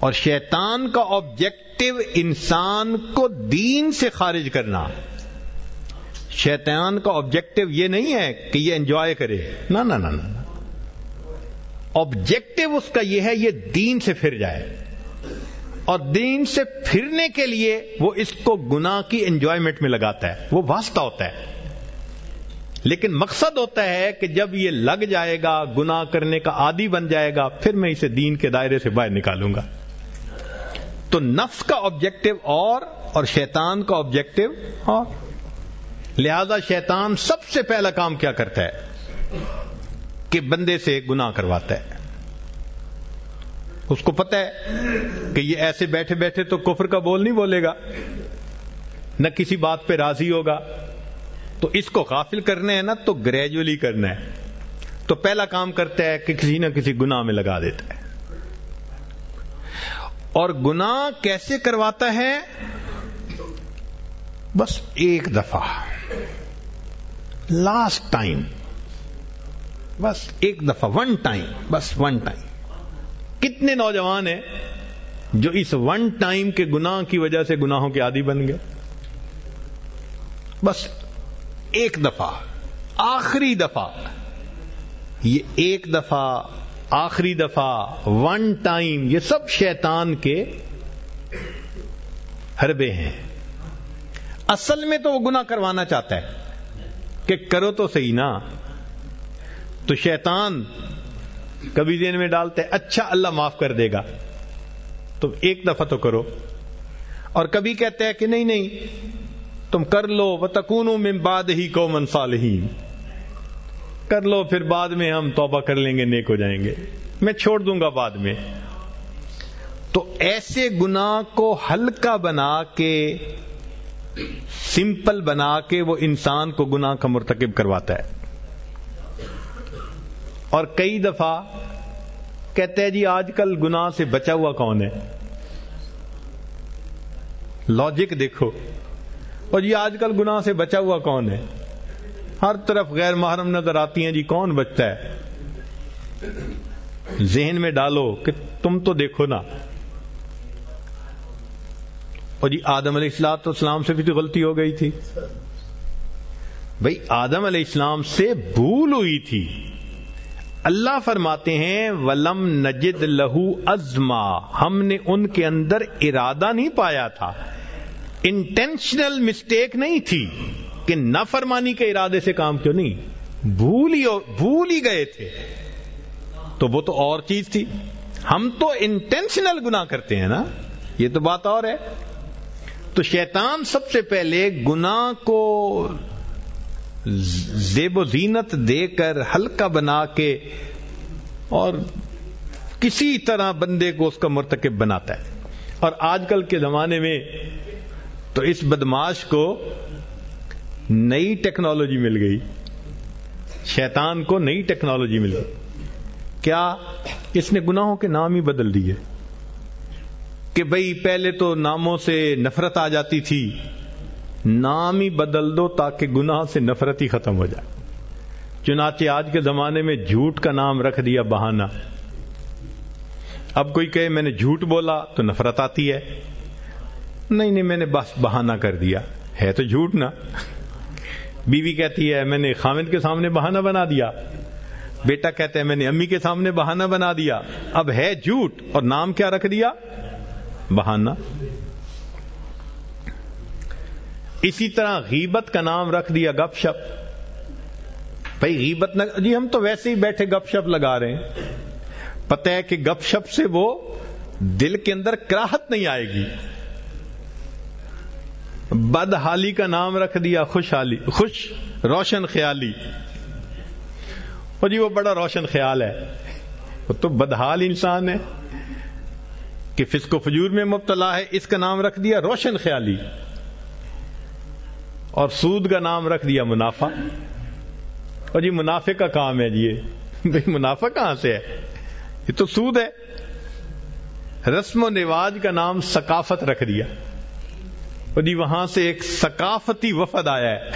اور شیطان کا آبجیکٹو انسان کو دین سے خارج کرنا۔ شیطان کا آبجیکٹو یہ نہیں ہے کہ یہ انجوائے کرے۔ نہ نہ نہ۔ آبجیکٹو اس کا یہ ہے، یہ دین سے پھر جائے۔ اور دین سے پھرنے کے لیے وہ اس کو گنا کی انجوائمنٹ میں لگاتا ہے۔ وہ واسطہ ہوتا ہے۔ لیکن مقصد ہوتا ہے کہ جب یہ لگ جائے گا گنا کرنے کا عادی بن جائے گا، پھر میں اسے دین کے دائرے سے باہر نکالوں گا۔ تو نفس کا آبجیکٹو اور اور شیطان کا آبجیکٹو اور۔ لہذا شیطان سب سے پہلا کام کیا کرتا ہے؟ کہ بندے سے گنا کرواتا ہے۔ اس کو پتا ہے کہ یہ ایسے بیٹھے بیٹھے تو کفر کا بول نہیں بولے گا، نہ کسی بات پہ راضی ہوگا۔ تو اس کو غافل کرنا ہے نا، تو گریجولی کرنا ہے۔ تو پہلا کام کرتا ہے کہ کسی نہ کسی گنا میں لگا دیتا ہے۔ اور گنا کیسے کرواتا ہے؟ بس ایک دفعہ۔ لاسٹ ٹائم بس ایک دفعہ ون ٹائم بس ون ٹائم کتنے نوجوان ہیں جو اس ون ٹائم کے گناہ کی وجہ سے گناہوں کے عادی بن گئے؟ بس ایک دفعہ، آخری دفعہ۔ یہ ایک دفعہ، آخری دفعہ ون ٹائم یہ سب شیطان کے حربے ہیں۔ اصل میں تو وہ گنا کروانا چاہتا ہے کہ کرو تو صحیح نا۔ تو شیطان کبھی دین میں ڈالتے اچھا اللہ معاف کر دے گا۔ تو ایک دفعہ تو کرو۔ اور کبھی کہتے ہیں کہ نہیں نہیں، تم کر لو۔ وہ تکون من بعد ہی کو منصالحین کر لو، پھر بعد میں ہم توبہ کر لیں گے، نیک ہو جائیں گے۔ میں چھوڑ دوں گا بعد میں۔ تو ایسے گنا کو ہلکا بنا کے، سمپل بنا کے وہ انسان کو گنا کا مرتکب کرواتا ہے۔ اور کئی دفعہ کہتے ہیں جی آج کل گنا سے بچا ہوا کون ہے؟ لاجک دیکھو۔ اور جی آج کل گناہ سے بچا ہوا کون ہے؟ ہر طرف غیر محرم نظر آتی ہیں جی کون بچتا ہے؟ ذہن میں ڈالو کہ تم تو دیکھو نا۔ اور جی آدم علیہ السلام تو اسلام سے بھی تو غلطی ہو گئی تھی۔ بھائی آدم علیہ السلام سے بھول ہوئی تھی۔ اللہ فرماتے ہیں، ولم نجد لہو ازما ہم نے ان کے اندر ارادہ نہیں پایا تھا۔ انٹینشنل مسٹیک نہیں تھی کہ نافرمانی کے ارادے سے کام کیوں نہیں۔ بھول ہی بھول ہی گئے تھے۔ تو وہ تو اور چیز تھی۔ ہم تو انٹینشنل گنا کرتے ہیں نا۔ یہ تو بات اور ہے۔ تو شیطان سب سے پہلے گنا کو زیب و زینت دے کر ہلکا بنا کے اور کسی طرح بندے کو اس کا مرتکب بناتا ہے۔ اور آج کل کے زمانے میں تو اس بدماش کو نئی ٹیکنالوجی مل گئی۔ شیطان کو نئی ٹیکنالوجی مل گئی۔ کیا اس نے گناہوں کے نام ہی بدل دیے؟ کہ بھئی پہلے تو ناموں سے نفرت آ جاتی تھی۔ نام ہی بدل دو تاکہ گناہ سے نفرت ہی ختم ہو جائے۔ چنانچہ آج کے زمانے میں جھوٹ کا نام رکھ دیا بہانہ۔ اب کوئی کہے میں نے جھوٹ بولا تو نفرت آتی ہے۔ نہیں نہیں، میں نے بس بہانہ کر دیا۔ ہے تو جھوٹ نا۔ بیوی کہتی ہے میں نے خامد کے سامنے بہانہ بنا دیا۔ بیٹا کہتا ہے میں نے امی کے سامنے بہانہ بنا دیا۔ اب ہے جھوٹ اور نام کیا رکھ دیا؟ بہانہ۔ اسی طرح غیبت کا نام رکھ دیا گپ شپ۔ بھائی غیبت نہ جی ہم تو ویسے ہی بیٹھے گپ شپ لگا رہے ہیں۔ پتہ ہے کہ گپ شپ سے وہ دل کے اندر کراہت نہیں آئے گی۔ بدحالی کا نام رکھ دیا خوشحالی، خوش، روشن خیالی۔ اور جی وہ بڑا روشن خیال ہے۔ وہ تو بدحال انسان ہے کہ فسق و فجور میں مبتلا ہے، اس کا نام رکھ دیا روشن خیالی۔ اور سود کا نام رکھ دیا منافع۔ اور جی منافع کا کام ہے جی یہ۔ (laughs) منافع کہاں سے ہے؟ یہ تو سود ہے۔ رسم و رواج کا نام ثقافت رکھ دیا۔ اور جی وہاں سے ایک ثقافتی وفد آیا ہے۔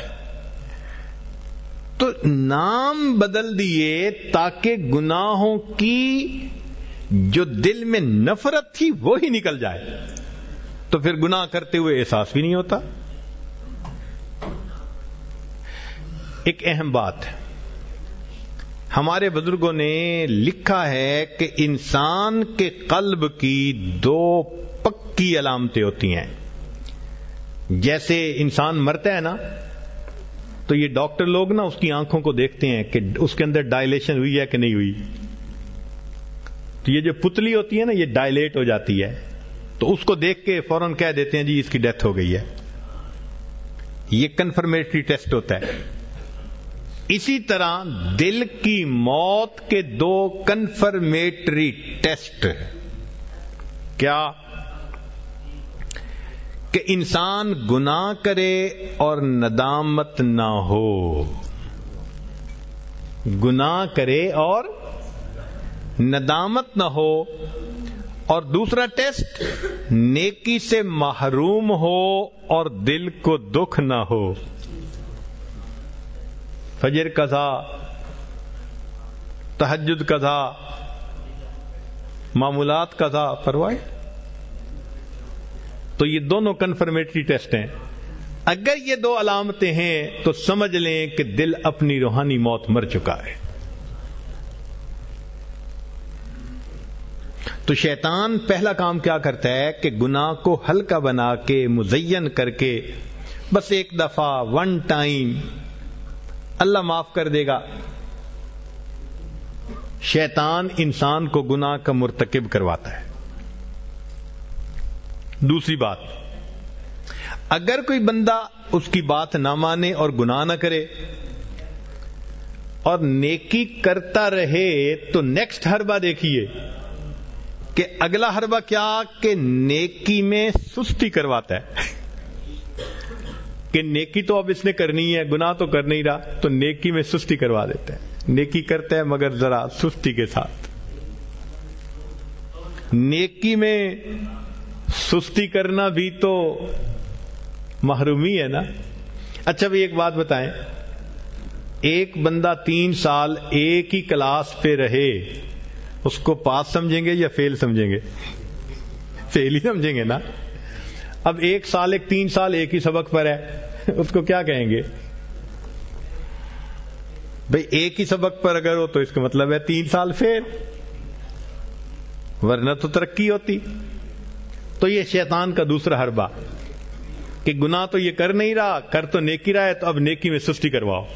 تو نام بدل دیے تاکہ گناہوں کی جو دل میں نفرت تھی، وہ ہی نکل جائے۔ تو پھر گناہ کرتے ہوئے احساس بھی نہیں ہوتا۔ ایک اہم بات ہے۔ ہمارے بزرگوں نے لکھا ہے کہ انسان کے قلب کی دو پکی علامتیں ہوتی ہیں۔ جیسے انسان مرتا ہے نا، تو یہ ڈاکٹر لوگ نا اس کی آنکھوں کو دیکھتے ہیں کہ اس کے اندر ڈائلیشن ہوئی ہے کہ نہیں ہوئی۔ تو یہ جو پتلی ہوتی ہے نا، یہ ڈائلیٹ ہو جاتی ہے۔ تو اس کو دیکھ کے فوراً کہہ دیتے ہیں جی اس کی ڈیتھ ہو گئی ہے۔ یہ کنفرمیٹری ٹیسٹ ہوتا ہے۔ اسی طرح دل کی موت کے دو کنفرمیٹری ٹیسٹ کیا؟ کہ انسان گناہ کرے اور ندامت نہ ہو۔ گناہ کرے اور ندامت نہ ہو۔ اور دوسرا ٹیسٹ، نیکی سے محروم ہو اور دل کو دکھ نہ ہو۔ فجر کزا تحجد کزا معمولات کزا پروائے تو یہ دونوں کنفرمیٹری ٹیسٹ ہیں۔ اگر یہ دو علامتیں ہیں تو سمجھ لیں کہ دل اپنی روحانی موت مر چکا ہے۔ تو شیطان پہلا کام کیا کرتا ہے کہ گناہ کو ہلکا بنا کے مزین کر کے بس ایک دفعہ ون ٹائم اللہ معاف کر دے گا۔ شیطان انسان کو گناہ کا مرتکب کرواتا ہے۔ دوسری بات، اگر کوئی بندہ اس کی بات نہ مانے اور گناہ نہ کرے اور نیکی کرتا رہے تو نیکسٹ ہربا دیکھیے کہ اگلا ہربا کیا کہ نیکی میں سستی کرواتا ہے۔ کہ نیکی تو اب اس نے کرنی ہے، گناہ تو کر نہیں رہا، تو نیکی میں سستی کروا دیتے ہیں۔ نیکی کرتے ہیں مگر ذرا سستی کے ساتھ۔ نیکی میں سستی کرنا بھی تو محرومی ہے نا؟ اچھا بھی ایک بات بتائیں۔ ایک بندہ تین سال ایک ہی کلاس پہ رہے، اس کو پاس سمجھیں گے یا فیل سمجھیں گے؟ فیل ہی سمجھیں گے نا؟ اب ایک سال، ایک تین سال ایک ہی سبق پر ہے۔ اس کو کیا کہیں گے؟ بھئی ایک ہی سبق پر اگر ہو تو اس کا مطلب ہے تین سال فیل ورنہ تو ترقی ہوتی۔ تو یہ شیطان کا دوسرا حربہ۔ کہ گناہ تو یہ کر نہیں رہا، کر تو نیکی رہا ہے تو اب نیکی میں سستی کرواؤ۔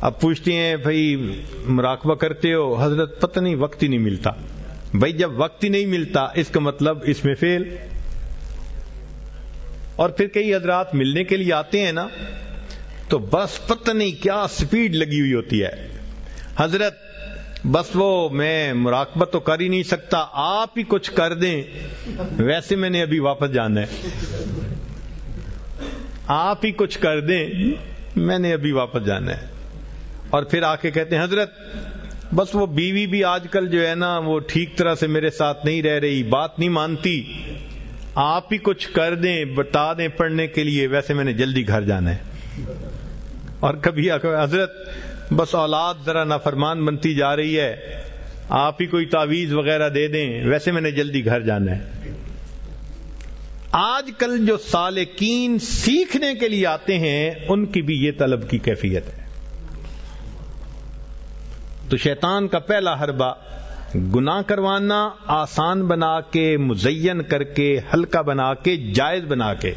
اب پوچھتے ہیں بھائی مراقبہ کرتے ہو؟ حضرت، پتہ نہیں، وقت ہی نہیں ملتا۔ بھائی جب وقت ہی نہیں ملتا، اس کا مطلب اس میں فیل۔ اور پھر کئی حضرات ملنے کے لیے آتے ہیں نا، تو بس پتہ نہیں کیا سپیڈ لگی ہوئی ہوتی ہے۔ حضرت، بس وہ میں مراقبہ تو کر ہی نہیں سکتا، آپ ہی کچھ کر دیں۔ ویسے میں نے ابھی واپس جانا ہے۔ آپ ہی کچھ کر دیں، میں نے ابھی واپس جانا ہے۔ اور پھر آ کے کہتے ہیں، حضرت، بس وہ بیوی بھی آج کل جو ہے نا، وہ ٹھیک طرح سے میرے ساتھ نہیں رہ رہی، بات نہیں مانتی۔ آپ ہی کچھ کر دیں، بتا دیں پڑھنے کے لیے، ویسے میں نے جلدی گھر جانا ہے۔ اور کبھی حضرت، بس اولاد ذرا نافرمان بنتی جا رہی ہے۔ آپ ہی کوئی تعویذ وغیرہ دے دیں، ویسے میں نے جلدی گھر جانا ہے۔ آج کل جو سالکین سیکھنے کے لیے آتے ہیں، ان کی بھی یہ طلب کی کیفیت ہے۔ تو شیطان کا پہلا حربہ گناہ کروانا آسان بنا کے، مزین کر کے، ہلکا بنا کے، جائز بنا کے۔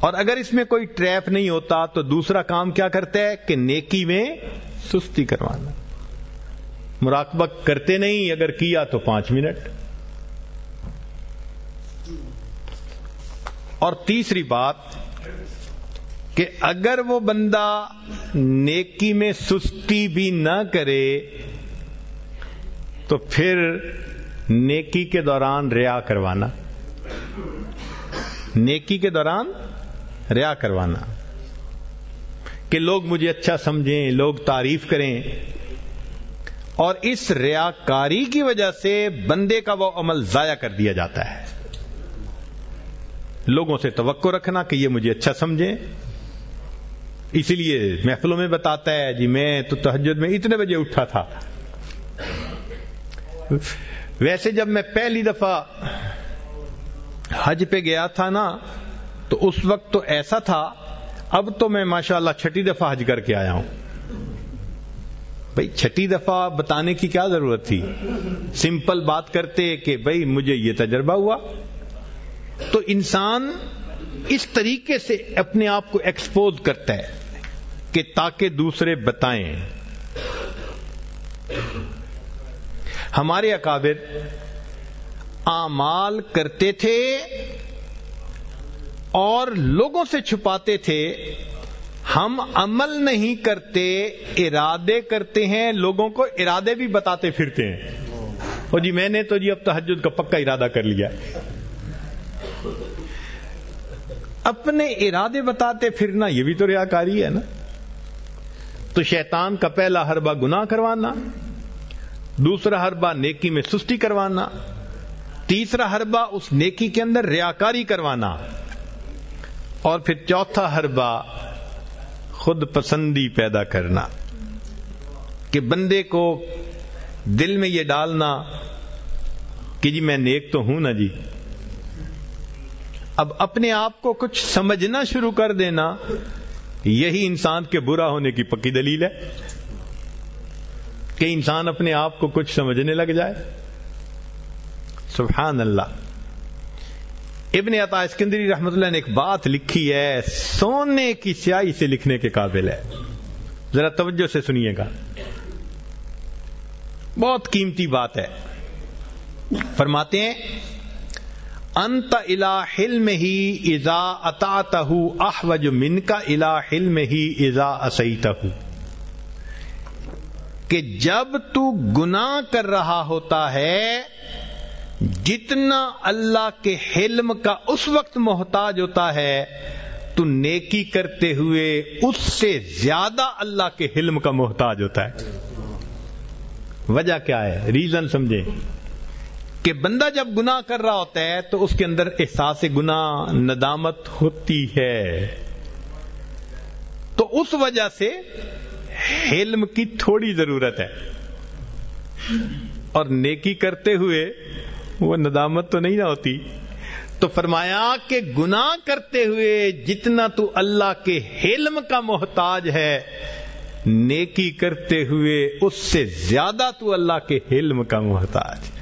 اور اگر اس میں کوئی ٹریپ نہیں ہوتا تو دوسرا کام کیا کرتا ہے؟ کہ نیکی میں سستی کروانا۔ مراقبہ کرتے نہیں، اگر کیا تو پانچ منٹ۔ اور تیسری بات کہ اگر وہ بندہ نیکی میں سستی بھی نہ کرے تو پھر نیکی کے دوران ریا کروانا، نیکی کے دوران ریا کروانا۔ کہ لوگ مجھے اچھا سمجھیں، لوگ تعریف کریں۔ اور اس ریاکاری کی وجہ سے بندے کا وہ عمل ضائع کر دیا جاتا ہے۔ لوگوں سے توقع رکھنا کہ یہ مجھے اچھا سمجھیں۔ اسی لیے محفلوں میں بتاتا ہے جی میں تو تہجد میں اتنے بجے اٹھا تھا۔ ویسے جب میں پہلی دفعہ حج پہ گیا تھا نا، تو اس وقت تو ایسا تھا، اب تو میں ماشاءاللہ چھٹی دفعہ حج کر کے آیا ہوں۔ بھائی، چھٹی دفعہ بتانے کی کیا ضرورت تھی؟ سمپل بات کرتے کہ بھائی، مجھے یہ تجربہ ہوا۔ تو انسان اس طریقے سے اپنے آپ کو ایکسپوز کرتا ہے کہ تاکہ دوسرے بتائیں۔ ہمارے اکابر اعمال کرتے تھے اور لوگوں سے چھپاتے تھے۔ ہم عمل نہیں کرتے، ارادے کرتے ہیں، لوگوں کو ارادے بھی بتاتے پھرتے ہیں۔ اور جی میں نے تو جی اب تحجد کا پکا ارادہ کر لیا۔ اپنے ارادے بتاتے پھرنا یہ بھی تو ریاکاری ہے نا۔ تو شیطان کا پہلا حربہ گناہ کروانا، دوسرا حربہ نیکی میں سستی کروانا، تیسرا حربہ اس نیکی کے اندر ریاکاری کروانا۔ اور پھر چوتھا حربہ خود پسندی پیدا کرنا۔ کہ بندے کو دل میں یہ ڈالنا کہ جی میں نیک تو ہوں نا جی اب اپنے آپ کو کچھ سمجھنا شروع کر دینا، یہی انسان کے برا ہونے کی پکی دلیل ہے۔ کہ انسان اپنے آپ کو کچھ سمجھنے لگ جائے۔ سبحان اللہ۔ ابن عطا اسکندری رحمت اللہ نے ایک بات لکھی ہے، سونے کی سیاہی سے لکھنے کے قابل ہے۔ ذرا توجہ سے سنیے گا۔ بہت قیمتی بات ہے۔ فرماتے ہیں انت الا حلم ہی ازا اتا احوج من کا الا حلم ہی ازا اسیت کہ جب تو گناہ کر رہا ہوتا ہے، جتنا اللہ کے حلم کا اس وقت محتاج ہوتا ہے، تو نیکی کرتے ہوئے اس سے زیادہ اللہ کے حلم کا محتاج ہوتا ہے۔ وجہ کیا ہے؟ ریزن سمجھے کہ بندہ جب گناہ کر رہا ہوتا ہے تو اس کے اندر احساس گناہ، ندامت ہوتی ہے۔ تو اس وجہ سے حلم کی تھوڑی ضرورت ہے۔ اور نیکی کرتے ہوئے وہ ندامت تو نہیں نہ ہوتی۔ تو فرمایا کہ گناہ کرتے ہوئے جتنا تو اللہ کے حلم کا محتاج ہے، نیکی کرتے ہوئے اس سے زیادہ تو اللہ کے حلم کا محتاج۔ ہے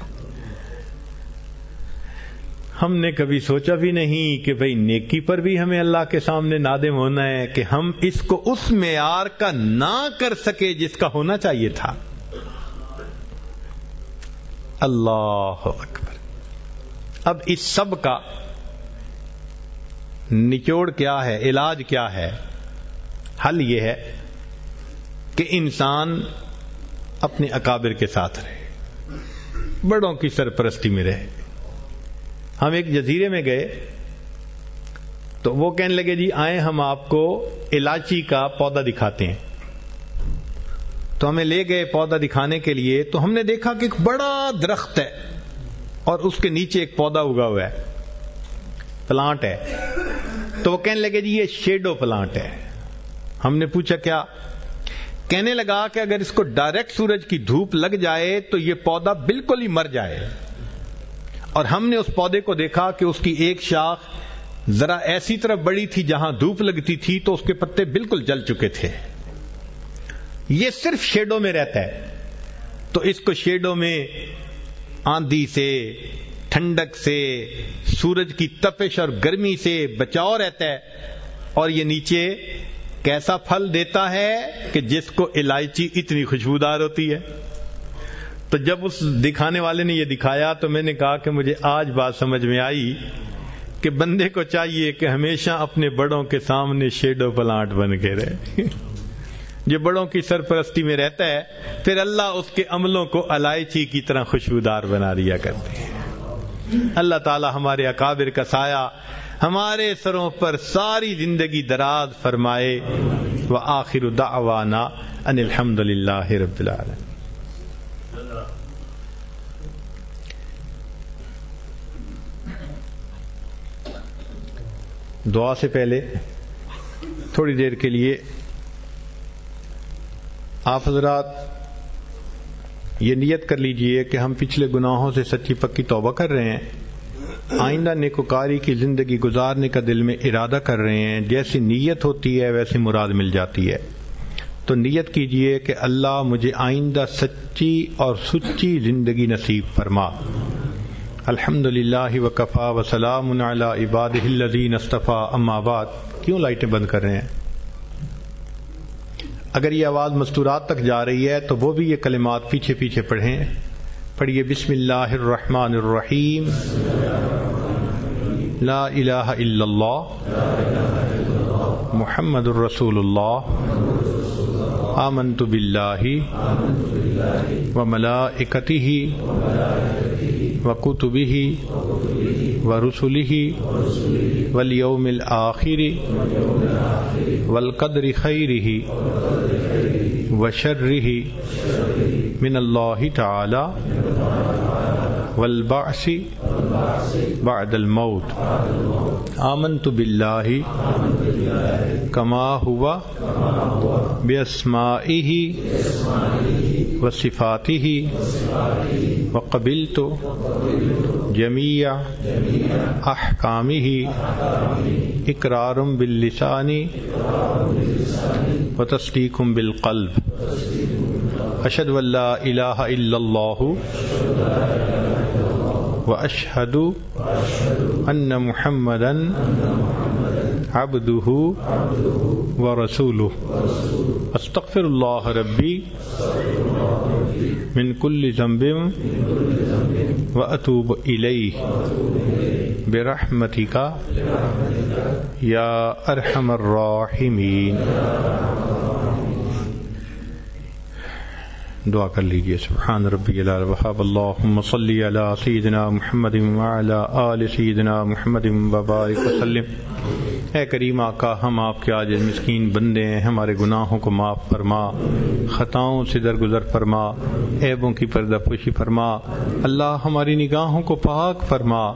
ہم نے کبھی سوچا بھی نہیں کہ بھائی نیکی پر بھی ہمیں اللہ کے سامنے نادم ہونا ہے کہ ہم اس کو اس معیار کا نہ کر سکے جس کا ہونا چاہیے تھا۔ اللہ اکبر۔ اب اس سب کا نچوڑ کیا ہے، علاج کیا ہے؟ حل یہ ہے کہ انسان اپنے اکابر کے ساتھ رہے، بڑوں کی سرپرستی میں رہے۔ ہم ایک جزیرے میں گئے تو وہ کہنے لگے جی آئیں ہم آپ کو الائچی کا پودا دکھاتے ہیں۔ تو ہمیں لے گئے پودا دکھانے کے لیے تو ہم نے دیکھا کہ ایک بڑا درخت ہے اور اس کے نیچے ایک پودا اگا ہوا ہے۔ پلانٹ ہے۔ تو وہ کہنے لگے جی یہ شیڈو پلانٹ ہے۔ ہم نے پوچھا کیا؟ کہنے لگا کہ اگر اس کو ڈائریکٹ سورج کی دھوپ لگ جائے تو یہ پودا بالکل ہی مر جائے۔ اور ہم نے اس پودے کو دیکھا کہ اس کی ایک شاخ ذرا ایسی طرف بڑی تھی جہاں دھوپ لگتی تھی تو اس کے پتے بالکل جل چکے تھے۔ یہ صرف شیڈو میں رہتا ہے۔ تو اس کو شیڈو میں آندھی سے، ٹھنڈک سے، سورج کی تپش اور گرمی سے بچاؤ رہتا ہے۔ اور یہ نیچے کیسا پھل دیتا ہے کہ جس کو الائچی اتنی خوشبودار ہوتی ہے؟ تو جب اس دکھانے والے نے یہ دکھایا تو میں نے کہا کہ مجھے آج بات سمجھ میں آئی کہ بندے کو چاہیے کہ ہمیشہ اپنے بڑوں کے سامنے شیڈو پلانٹ بن کے رہے۔ (laughs) جو بڑوں کی سرپرستی میں رہتا ہے، پھر اللہ اس کے عملوں کو الائچی کی طرح خوشبودار بنا دیا کرتے ہیں۔ اللہ تعالی ہمارے اکابر کا سایہ ہمارے سروں پر ساری زندگی دراز فرمائے۔ و آخر دعوانا ان الحمد للہ رب العالمین۔ دعا سے پہلے تھوڑی دیر کے لیے آپ حضرات یہ نیت کر لیجیے کہ ہم پچھلے گناہوں سے سچی پکی توبہ کر رہے ہیں، آئندہ نیکوکاری کی زندگی گزارنے کا دل میں ارادہ کر رہے ہیں، جیسی نیت ہوتی ہے ویسی مراد مل جاتی ہے۔ تو نیت کیجیے کہ اللہ مجھے آئندہ سچی اور سچی زندگی نصیب فرما۔ الحمد للہ وکفا وسلام عباد الدین استفا ام آباد کیوں لائٹیں بند کر رہے ہیں؟ اگر یہ آواز مستورات تک جا رہی ہے تو وہ بھی یہ کلمات پیچھے پیچھے پڑھیں۔ پڑھیے بسم اللہ الرحمن الرحیم۔ لا الہ الا اللہ۔ محمد الرسول اللہ۔ آمنت باللہ۔ وملائکتہ۔ وقتبه ورسله واليوم الآخر والقدر خيره وشره من الله تعالى والبعث بعد الموت. آمنت بالله كما هو بأسمائه وصفاته وقبلت جميع أحكامه إقرار باللسان وتصديق بالقلب. أشهد أن لا إله إلا الله وأشهد أن محمدا عبده ورسوله. أستغفر الله ربي من كل ذنب وأتوب إليه برحمتك يا أرحم الراحمين. دعا کر لیجیے۔ سبحان ربی الوحاب اللہم صلی علی سیدنا محمد وعلا آل سیدنا محمد وبارک وسلم۔ اے کریم آقا، ہم آپ کے آج مسکین بندے ہیں، ہمارے گناہوں کو معاف فرما، خطاؤں سے درگزر فرما، عیبوں کی پردہ پوشی فرما۔ اللہ ہماری نگاہوں کو پاک فرما،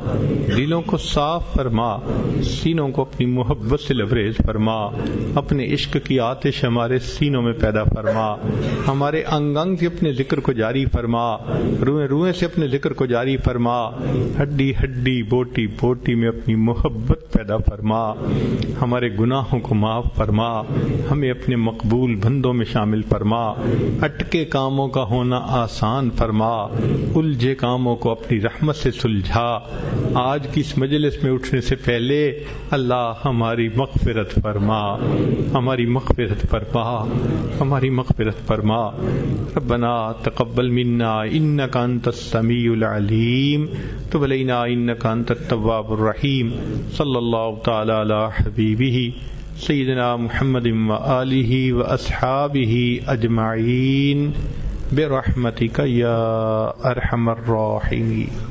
دلوں کو صاف فرما، سینوں کو اپنی محبت سے لبریز فرما، اپنے عشق کی آتش ہمارے سینوں میں پیدا فرما۔ ہمارے انگ انگ سے اپنے ذکر کو جاری فرما روئے روئے سے اپنے ذکر کو جاری فرما، ہڈی ہڈی، بوٹی بوٹی میں اپنی محبت پیدا فرما، ہمارے گناہوں کو معاف فرما، ہمیں اپنے مقبول بندوں میں شامل فرما، اٹکے کاموں کا ہونا آسان فرما، الجھے کاموں کو اپنی رحمت سے سلجھا، آج کی اس مجلس میں اٹھنے سے پہلے اللہ ہماری مغفرت فرما، ہماری مغفرت فرما، ہماری مغفرت فرما ربنا تقبل منا انك انت السميع العليم تب علينا انك انت التواب الرحيم صلى الله تعالى على حبيبه سيدنا محمد وآله وأصحابه أجمعين برحمتك يا أرحم الراحمين